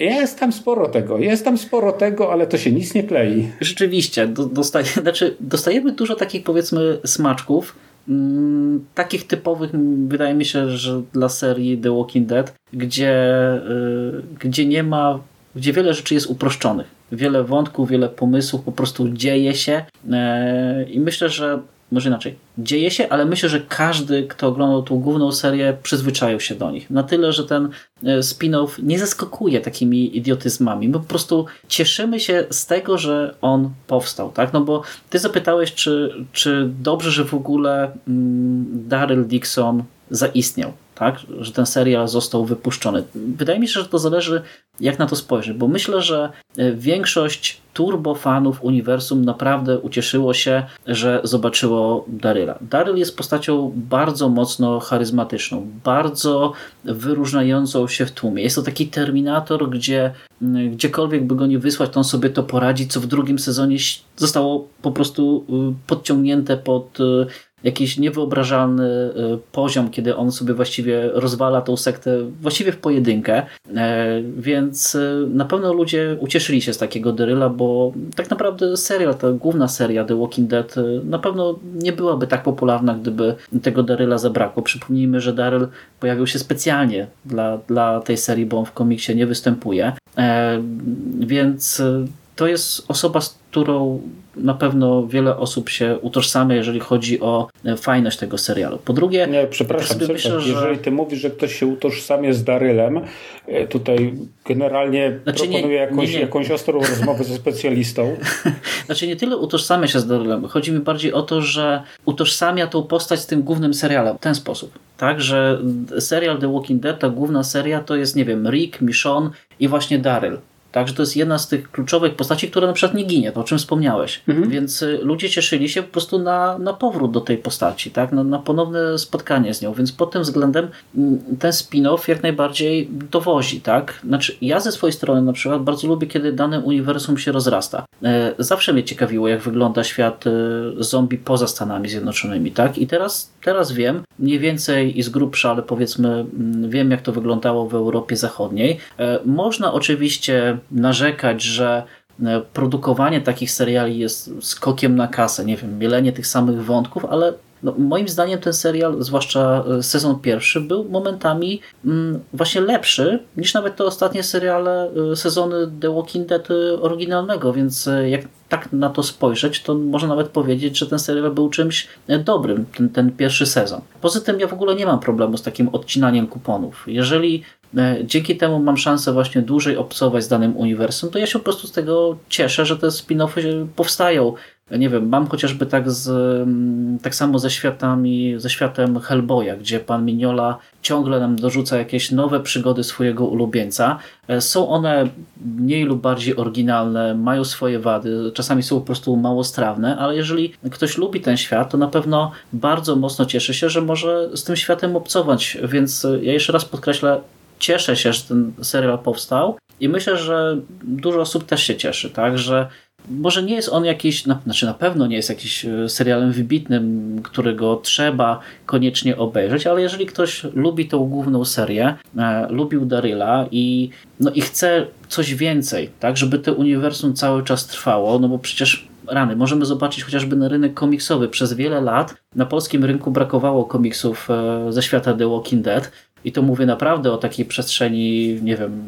B: Jest tam sporo tego, jest tam sporo tego, ale to się nic nie klei.
A: Rzeczywiście, dostaje, znaczy dostajemy dużo takich powiedzmy smaczków, mm, takich typowych, wydaje mi się, że dla serii The Walking Dead, gdzie, y, gdzie nie ma, gdzie wiele rzeczy jest uproszczonych. Wiele wątków, wiele pomysłów po prostu dzieje się y, i myślę, że może inaczej, dzieje się, ale myślę, że każdy, kto oglądał tą główną serię, przyzwyczaił się do nich. Na tyle, że ten e, spin-off nie zaskakuje takimi idiotyzmami. My po prostu cieszymy się z tego, że on powstał, tak? No bo ty zapytałeś, czy, czy dobrze, że w ogóle mm, Daryl Dixon zaistniał tak? że ten serial został wypuszczony. Wydaje mi się, że to zależy jak na to spojrzy, bo myślę, że e, większość turbo fanów uniwersum naprawdę ucieszyło się, że zobaczyło Daryla. Daryl jest postacią bardzo mocno charyzmatyczną, bardzo wyróżniającą się w tłumie. Jest to taki Terminator, gdzie gdziekolwiek by go nie wysłać, to on sobie to poradzi, co w drugim sezonie zostało po prostu y, podciągnięte pod y, jakiś niewyobrażalny y, poziom, kiedy on sobie właściwie rozwala tą sektę właściwie w pojedynkę, e, więc y, na pewno ludzie ucieszyli się z takiego Deryla, bo tak naprawdę serial, ta główna seria The Walking Dead na pewno nie byłaby tak popularna, gdyby tego Daryla zabrakło. Przypomnijmy, że Daryl pojawił się specjalnie dla, dla tej serii, bo on w komiksie nie występuje, e, więc to jest osoba, z którą na pewno wiele osób się utożsamia, jeżeli chodzi o e, fajność tego serialu. Po drugie,
B: nie, przepraszam, tak myślę, że... jeżeli ty mówisz, że ktoś się utożsamia z Darylem, e, tutaj generalnie znaczy, proponuję nie, jakąś, nie, nie. jakąś ostrą rozmowę ze specjalistą.
A: Znaczy nie tyle utożsamia się z Darylem, chodzi mi bardziej o to, że utożsamia tą postać z tym głównym serialem w ten sposób. Tak, że serial The Walking Dead, ta główna seria to jest, nie wiem, Rick, Michonne i właśnie Daryl. Także to jest jedna z tych kluczowych postaci, która na przykład nie ginie, to o czym wspomniałeś. Mhm. Więc y, ludzie cieszyli się po prostu na, na powrót do tej postaci, tak? na, na ponowne spotkanie z nią. Więc pod tym względem mm, ten spin-off jak najbardziej dowozi. Tak? Znaczy, ja ze swojej strony na przykład bardzo lubię, kiedy dane uniwersum się rozrasta. E, zawsze mnie ciekawiło, jak wygląda świat y, zombie poza Stanami Zjednoczonymi. Tak? I teraz, teraz wiem, mniej więcej i z grubsza, ale powiedzmy mm, wiem, jak to wyglądało w Europie Zachodniej. E, można oczywiście narzekać, że e, produkowanie takich seriali jest skokiem na kasę, nie wiem, mielenie tych samych wątków, ale no, moim zdaniem ten serial, zwłaszcza e, sezon pierwszy, był momentami mm, właśnie lepszy niż nawet te ostatnie seriale, e, sezony The Walking Dead oryginalnego, więc jak tak na to spojrzeć, to można nawet powiedzieć, że ten serial był czymś dobrym, ten, ten pierwszy sezon. Poza tym ja w ogóle nie mam problemu z takim odcinaniem kuponów. Jeżeli E, dzięki temu mam szansę właśnie dłużej obcować z danym uniwersum, to ja się po prostu z tego cieszę, że te spin-offy powstają. Nie wiem, mam chociażby tak, z, mm, tak samo ze światami, ze światem Hellboya, gdzie pan Mignola ciągle nam dorzuca jakieś nowe przygody swojego ulubieńca. E, są one mniej lub bardziej oryginalne, mają swoje wady, czasami są po prostu mało strawne, ale jeżeli ktoś lubi ten świat, to na pewno bardzo mocno cieszy się, że może z tym światem obcować. Więc ja jeszcze raz podkreślę, cieszę się, że ten serial powstał i myślę, że dużo osób też się cieszy, tak, że może nie jest on jakiś, na, znaczy na pewno nie jest jakiś e, serialem wybitnym, którego trzeba koniecznie obejrzeć, ale jeżeli ktoś lubi tą główną serię, e, lubił Daryla i, no i chce coś więcej, tak, żeby to uniwersum cały czas trwało, no bo przecież rany. Możemy zobaczyć chociażby na rynek komiksowy. Przez wiele lat na polskim rynku brakowało komiksów e, ze świata The Walking Dead. I to mówię naprawdę o takiej przestrzeni, nie wiem,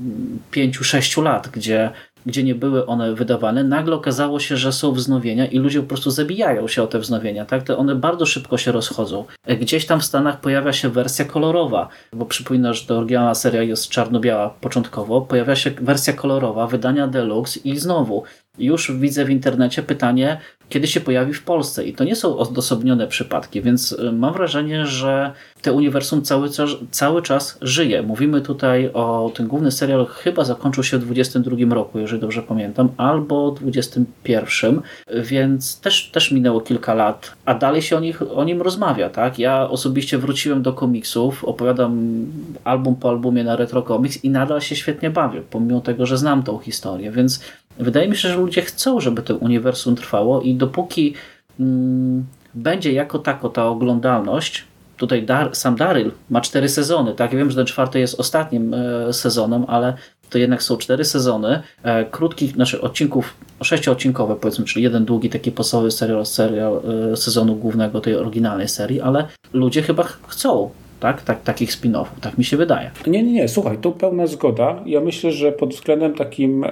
A: pięciu, sześciu lat, gdzie, gdzie nie były one wydawane. Nagle okazało się, że są wznowienia i ludzie po prostu zabijają się o te wznowienia. Tak? To one bardzo szybko się rozchodzą. Gdzieś tam w Stanach pojawia się wersja kolorowa, bo przypomnę, że to oryginalna seria jest czarno-biała początkowo. Pojawia się wersja kolorowa, wydania deluxe i znowu już widzę w internecie pytanie, kiedy się pojawi w Polsce. I to nie są odosobnione przypadki, więc y, mam wrażenie, że te uniwersum cały, cały czas żyje. Mówimy tutaj o ten główny serial chyba zakończył się w 22 roku, jeżeli dobrze pamiętam, albo 21, więc też, też minęło kilka lat, a dalej się o, nich, o nim rozmawia. Tak? Ja osobiście wróciłem do komiksów, opowiadam album po albumie na Retro Comics i nadal się świetnie bawię, pomimo tego, że znam tą historię, więc wydaje mi się, że ludzie chcą, żeby to uniwersum trwało i dopóki mm, będzie jako tako ta oglądalność, tutaj Dar, sam Daryl ma cztery sezony, tak? Ja wiem, że ten czwarty jest ostatnim e, sezonem, ale to jednak są cztery sezony e, krótkich, znaczy odcinków, sześcioodcinkowe powiedzmy, czyli jeden długi taki podstawowy serial, serial e, sezonu głównego tej oryginalnej serii, ale ludzie chyba chcą tak? tak takich spin-offów, tak mi się wydaje.
B: Nie, nie, nie, słuchaj, tu pełna zgoda. Ja myślę, że pod względem takim e,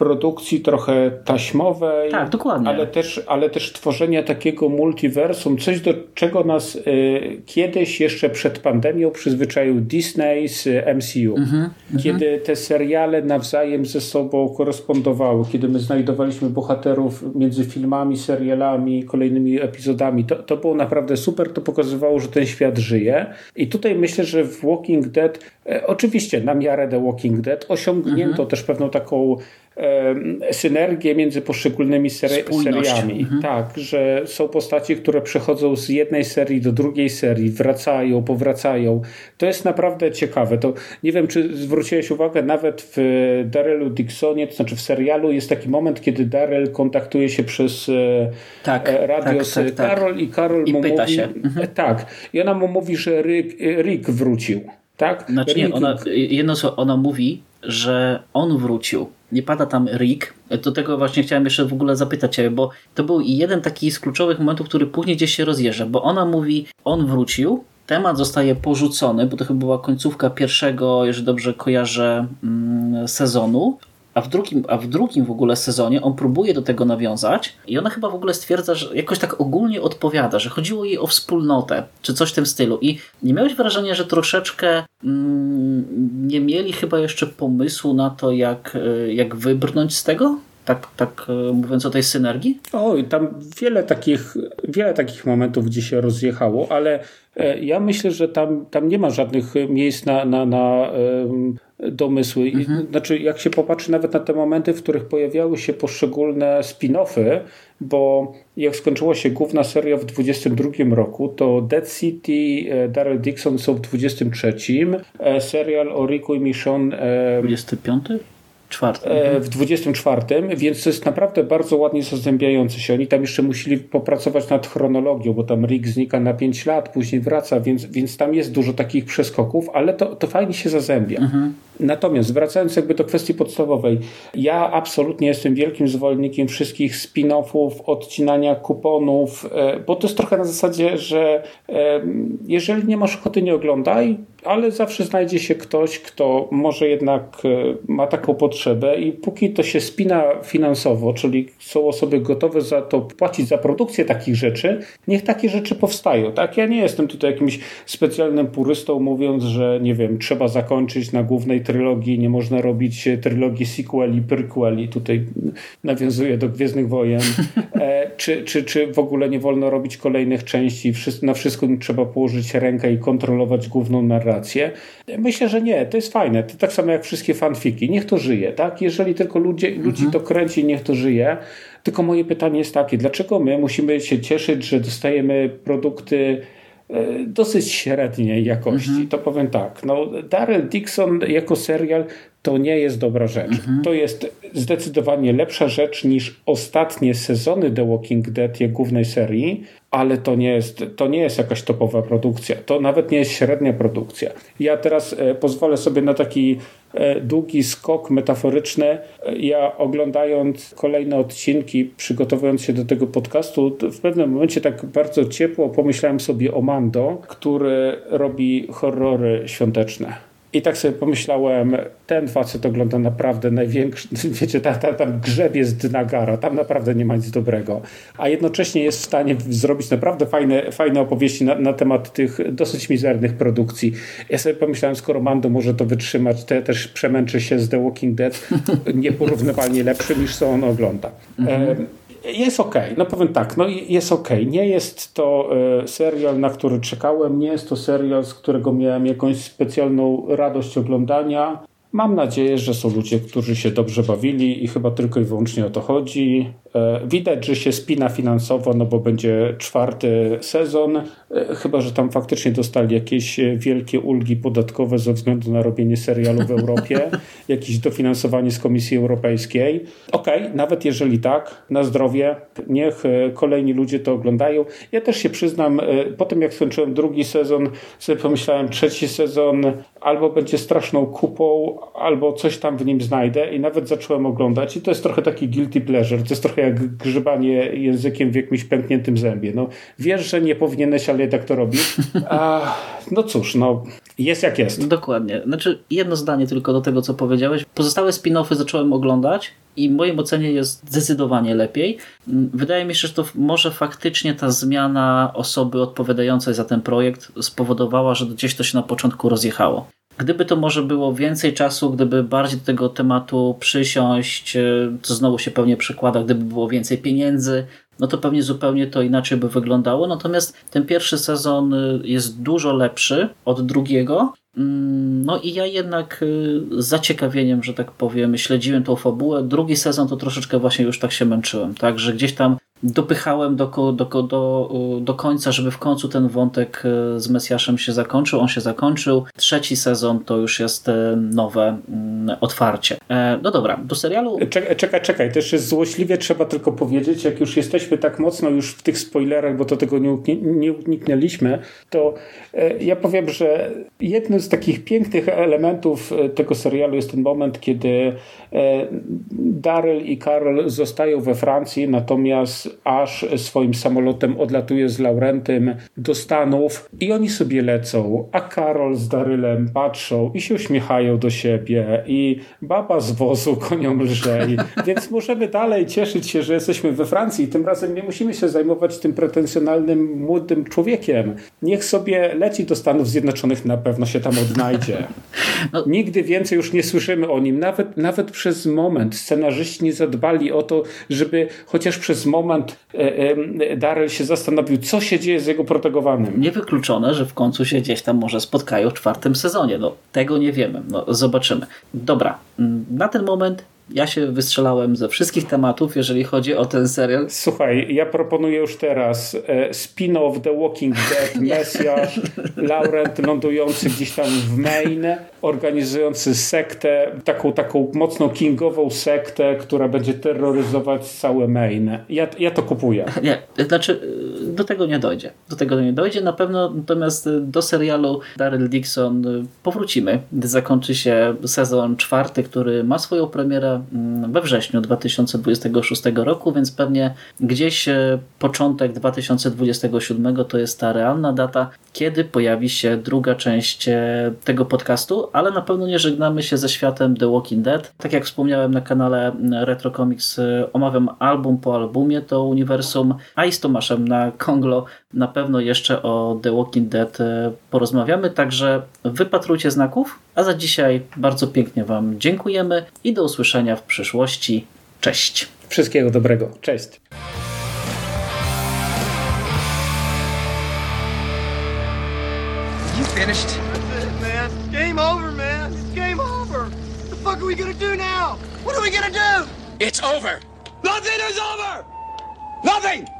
B: produkcji trochę taśmowej,
A: tak, dokładnie.
B: Ale, też, ale też tworzenia takiego multiversum, coś do czego nas y, kiedyś jeszcze przed pandemią przyzwyczaił Disney z MCU. Mm-hmm, kiedy te seriale nawzajem ze sobą korespondowały, kiedy my znajdowaliśmy bohaterów między filmami, serialami, kolejnymi epizodami, to, to było naprawdę super, to pokazywało, że ten świat żyje. I tutaj myślę, że w Walking Dead, e, oczywiście na miarę The Walking Dead, osiągnięto mm-hmm. też pewną taką synergię między poszczególnymi seri seriami. Mhm. Tak, że są postaci, które przechodzą z jednej serii do drugiej serii, wracają, powracają. To jest naprawdę ciekawe. To nie wiem, czy zwróciłeś uwagę, nawet w Darrelu Dixonie, to znaczy w serialu jest taki moment, kiedy Darrell kontaktuje się przez e, tak, e, radio tak, z tak, tak, Karol i Karol
A: I
B: mu
A: pyta
B: mówi,
A: się. Mhm.
B: Tak. I ona mu mówi, że Rick, Rick wrócił. Tak?
A: Znaczy Rick... nie, ona, jedno co ona mówi, że on wrócił nie pada tam Rick. Do tego właśnie chciałem jeszcze w ogóle zapytać Ciebie, bo to był jeden taki z kluczowych momentów, który później gdzieś się rozjeżdża, bo ona mówi, on wrócił, temat zostaje porzucony, bo to chyba była końcówka pierwszego, jeżeli dobrze kojarzę, mm, sezonu a w, drugim, a w drugim w ogóle sezonie on próbuje do tego nawiązać i ona chyba w ogóle stwierdza, że jakoś tak ogólnie odpowiada, że chodziło jej o wspólnotę, czy coś w tym stylu. I nie miałeś wrażenia, że troszeczkę mm, nie mieli chyba jeszcze pomysłu na to, jak, e, jak wybrnąć z tego? Tak, tak e, mówiąc o tej synergii?
B: Oj, tam wiele takich, wiele takich momentów, gdzie się rozjechało, ale e, ja myślę, że tam, tam nie ma żadnych miejsc na, na, na domysły. Mhm. Znaczy, jak się popatrzy nawet na te momenty, w których pojawiały się poszczególne spin-offy, bo jak skończyła się główna seria w 22 roku, to Dead City, e, Daryl Dixon są w 23, e, serial o Riku i Michonne
A: 25?
B: E, w 24, więc to jest naprawdę bardzo ładnie zazębiające się. Oni tam jeszcze musieli popracować nad chronologią, bo tam Rick znika na 5 lat, później wraca, więc, więc tam jest dużo takich przeskoków, ale to, to fajnie się zazębia. Mhm. Natomiast wracając jakby do kwestii podstawowej, ja absolutnie jestem wielkim zwolennikiem wszystkich spin-offów, odcinania kuponów, e, bo to jest trochę na zasadzie, że e, jeżeli nie masz ochoty, nie oglądaj, ale zawsze znajdzie się ktoś, kto może jednak e, ma taką potrzebę i póki to się spina finansowo, czyli są osoby gotowe za to płacić za produkcję takich rzeczy, niech takie rzeczy powstają. Tak? Ja nie jestem tutaj jakimś specjalnym purystą mówiąc, że nie wiem, trzeba zakończyć na głównej trylogii, nie można robić trylogii sequeli, prequeli, tutaj nawiązuje do Gwiezdnych Wojen, e, czy, czy, czy w ogóle nie wolno robić kolejnych części, na wszystko trzeba położyć rękę i kontrolować główną narrację. Myślę, że nie, to jest fajne, to tak samo jak wszystkie fanfiki, niech to żyje, tak? Jeżeli tylko ludzie, mhm. ludzi to kręci, niech to żyje. Tylko moje pytanie jest takie, dlaczego my musimy się cieszyć, że dostajemy produkty E, dosyć średniej jakości. Mhm. To powiem tak, no Daryl Dixon jako serial to nie jest dobra rzecz. Mhm. To jest zdecydowanie lepsza rzecz niż ostatnie sezony The Walking Dead, jak głównej serii, ale to nie, jest, to nie jest jakaś topowa produkcja. To nawet nie jest średnia produkcja. Ja teraz e, pozwolę sobie na taki e, długi skok metaforyczny. E, ja oglądając kolejne odcinki, przygotowując się do tego podcastu, w pewnym momencie tak bardzo ciepło pomyślałem sobie o Mando, który robi horrory świąteczne. I tak sobie pomyślałem, ten facet ogląda naprawdę największy, wiecie, tam, tam, tam grzebie z dna gara, tam naprawdę nie ma nic dobrego. A jednocześnie jest w stanie zrobić naprawdę fajne, fajne opowieści na, na temat tych dosyć mizernych produkcji. Ja sobie pomyślałem, skoro Mando może to wytrzymać, to ja też przemęczę się z The Walking Dead, nieporównywalnie lepszym niż co on ogląda. Mhm. Jest ok, no powiem tak, no jest ok. Nie jest to e, serial, na który czekałem, nie jest to serial, z którego miałem jakąś specjalną radość oglądania. Mam nadzieję, że są ludzie, którzy się dobrze bawili i chyba tylko i wyłącznie o to chodzi. E, widać, że się spina finansowo, no bo będzie czwarty sezon, e, chyba że tam faktycznie dostali jakieś wielkie ulgi podatkowe ze względu na robienie serialu w Europie, jakieś dofinansowanie z Komisji Europejskiej. Okej, okay, nawet jeżeli tak, na zdrowie, niech e, kolejni ludzie to oglądają. Ja też się przyznam, po tym jak skończyłem drugi sezon, sobie pomyślałem, trzeci sezon albo będzie straszną kupą, albo coś tam w nim znajdę i nawet zacząłem oglądać i to jest trochę taki guilty pleasure, to jest trochę jak grzebanie językiem w jakimś pękniętym zębie. No, wiesz, że nie powinieneś, ale tak to robisz. A, no cóż, no, jest jak jest.
A: Dokładnie. Znaczy, jedno zdanie tylko do tego, co powiedziałeś. Pozostałe spin-offy zacząłem oglądać i w moim ocenie jest zdecydowanie lepiej. Wydaje mi się, że to może faktycznie ta zmiana osoby odpowiadającej za ten projekt spowodowała, że gdzieś to się na początku rozjechało. Gdyby to może było więcej czasu, gdyby bardziej do tego tematu przysiąść, e, co znowu się pewnie przekłada, gdyby było więcej pieniędzy, no to pewnie zupełnie to inaczej by wyglądało. Natomiast ten pierwszy sezon e, jest dużo lepszy od drugiego. Mm, no i ja jednak e, z zaciekawieniem, że tak powiem, śledziłem tą fabułę. Drugi sezon to troszeczkę właśnie już tak się męczyłem, tak, że gdzieś tam dopychałem do, do, do, do końca, żeby w końcu ten wątek e, z Mesjaszem się zakończył. On się zakończył. Trzeci sezon to już jest e, nowe mm, otwarcie. E, no dobra, do serialu...
B: Czekaj, czekaj, czekaj. Też jest złośliwie trzeba tylko powiedzieć, jak już jesteśmy tak mocno już w tych spoilerach, bo to tego nie, nie uniknęliśmy, to ja powiem, że jednym z takich pięknych elementów tego serialu jest ten moment, kiedy Daryl i Karl zostają we Francji, natomiast aż swoim samolotem odlatuje z Laurentem do Stanów i oni sobie lecą, a Karol z Darylem patrzą i się uśmiechają do siebie i baba z wozu konią lżej, więc możemy dalej cieszyć się, że jesteśmy we Francji i tym razem nie musimy się zajmować tym pretensjonalnym młodym człowiekiem. Niech sobie leci do Stanów Zjednoczonych, na pewno się tam odnajdzie. No. Nigdy więcej już nie słyszymy o nim, nawet, nawet przez moment. Scenarzyści nie zadbali o to, żeby chociaż przez moment E, e, Daryl się zastanowił, co się dzieje z jego protegowanym.
A: Niewykluczone, że w końcu się gdzieś tam może spotkają w czwartym sezonie. No, tego nie wiemy. No, zobaczymy. Dobra, na ten moment ja się wystrzelałem ze wszystkich tematów, jeżeli chodzi o ten serial.
B: Słuchaj, ja proponuję już teraz e, spin-off The Walking Dead, Mesjasz, Laurent lądujący gdzieś tam w Maine, organizujący sektę, taką, taką mocno kingową sektę, która będzie terroryzować całe Maine. Ja, ja to kupuję.
A: Nie, znaczy do tego nie dojdzie. Do tego nie dojdzie na pewno, natomiast do serialu Daryl Dixon powrócimy, gdy zakończy się sezon czwarty, który ma swoją premierę we wrześniu 2026 roku, więc pewnie gdzieś e, początek 2027 to jest ta realna data, kiedy pojawi się druga część e, tego podcastu, ale na pewno nie żegnamy się ze światem The Walking Dead. Tak jak wspomniałem na kanale mm, Retro Comics, e, omawiam album po albumie to uniwersum, a i z Tomaszem na Konglo na pewno jeszcze o The Walking Dead porozmawiamy, także wypatrujcie znaków, a za dzisiaj bardzo pięknie Wam dziękujemy i do usłyszenia w przyszłości. Cześć.
B: Wszystkiego dobrego. Cześć. You finished? That's it, man. Game over, man. It's game over. What the fuck are we gonna do now? What are we gonna do? It's over. Nothing is over. Nothing.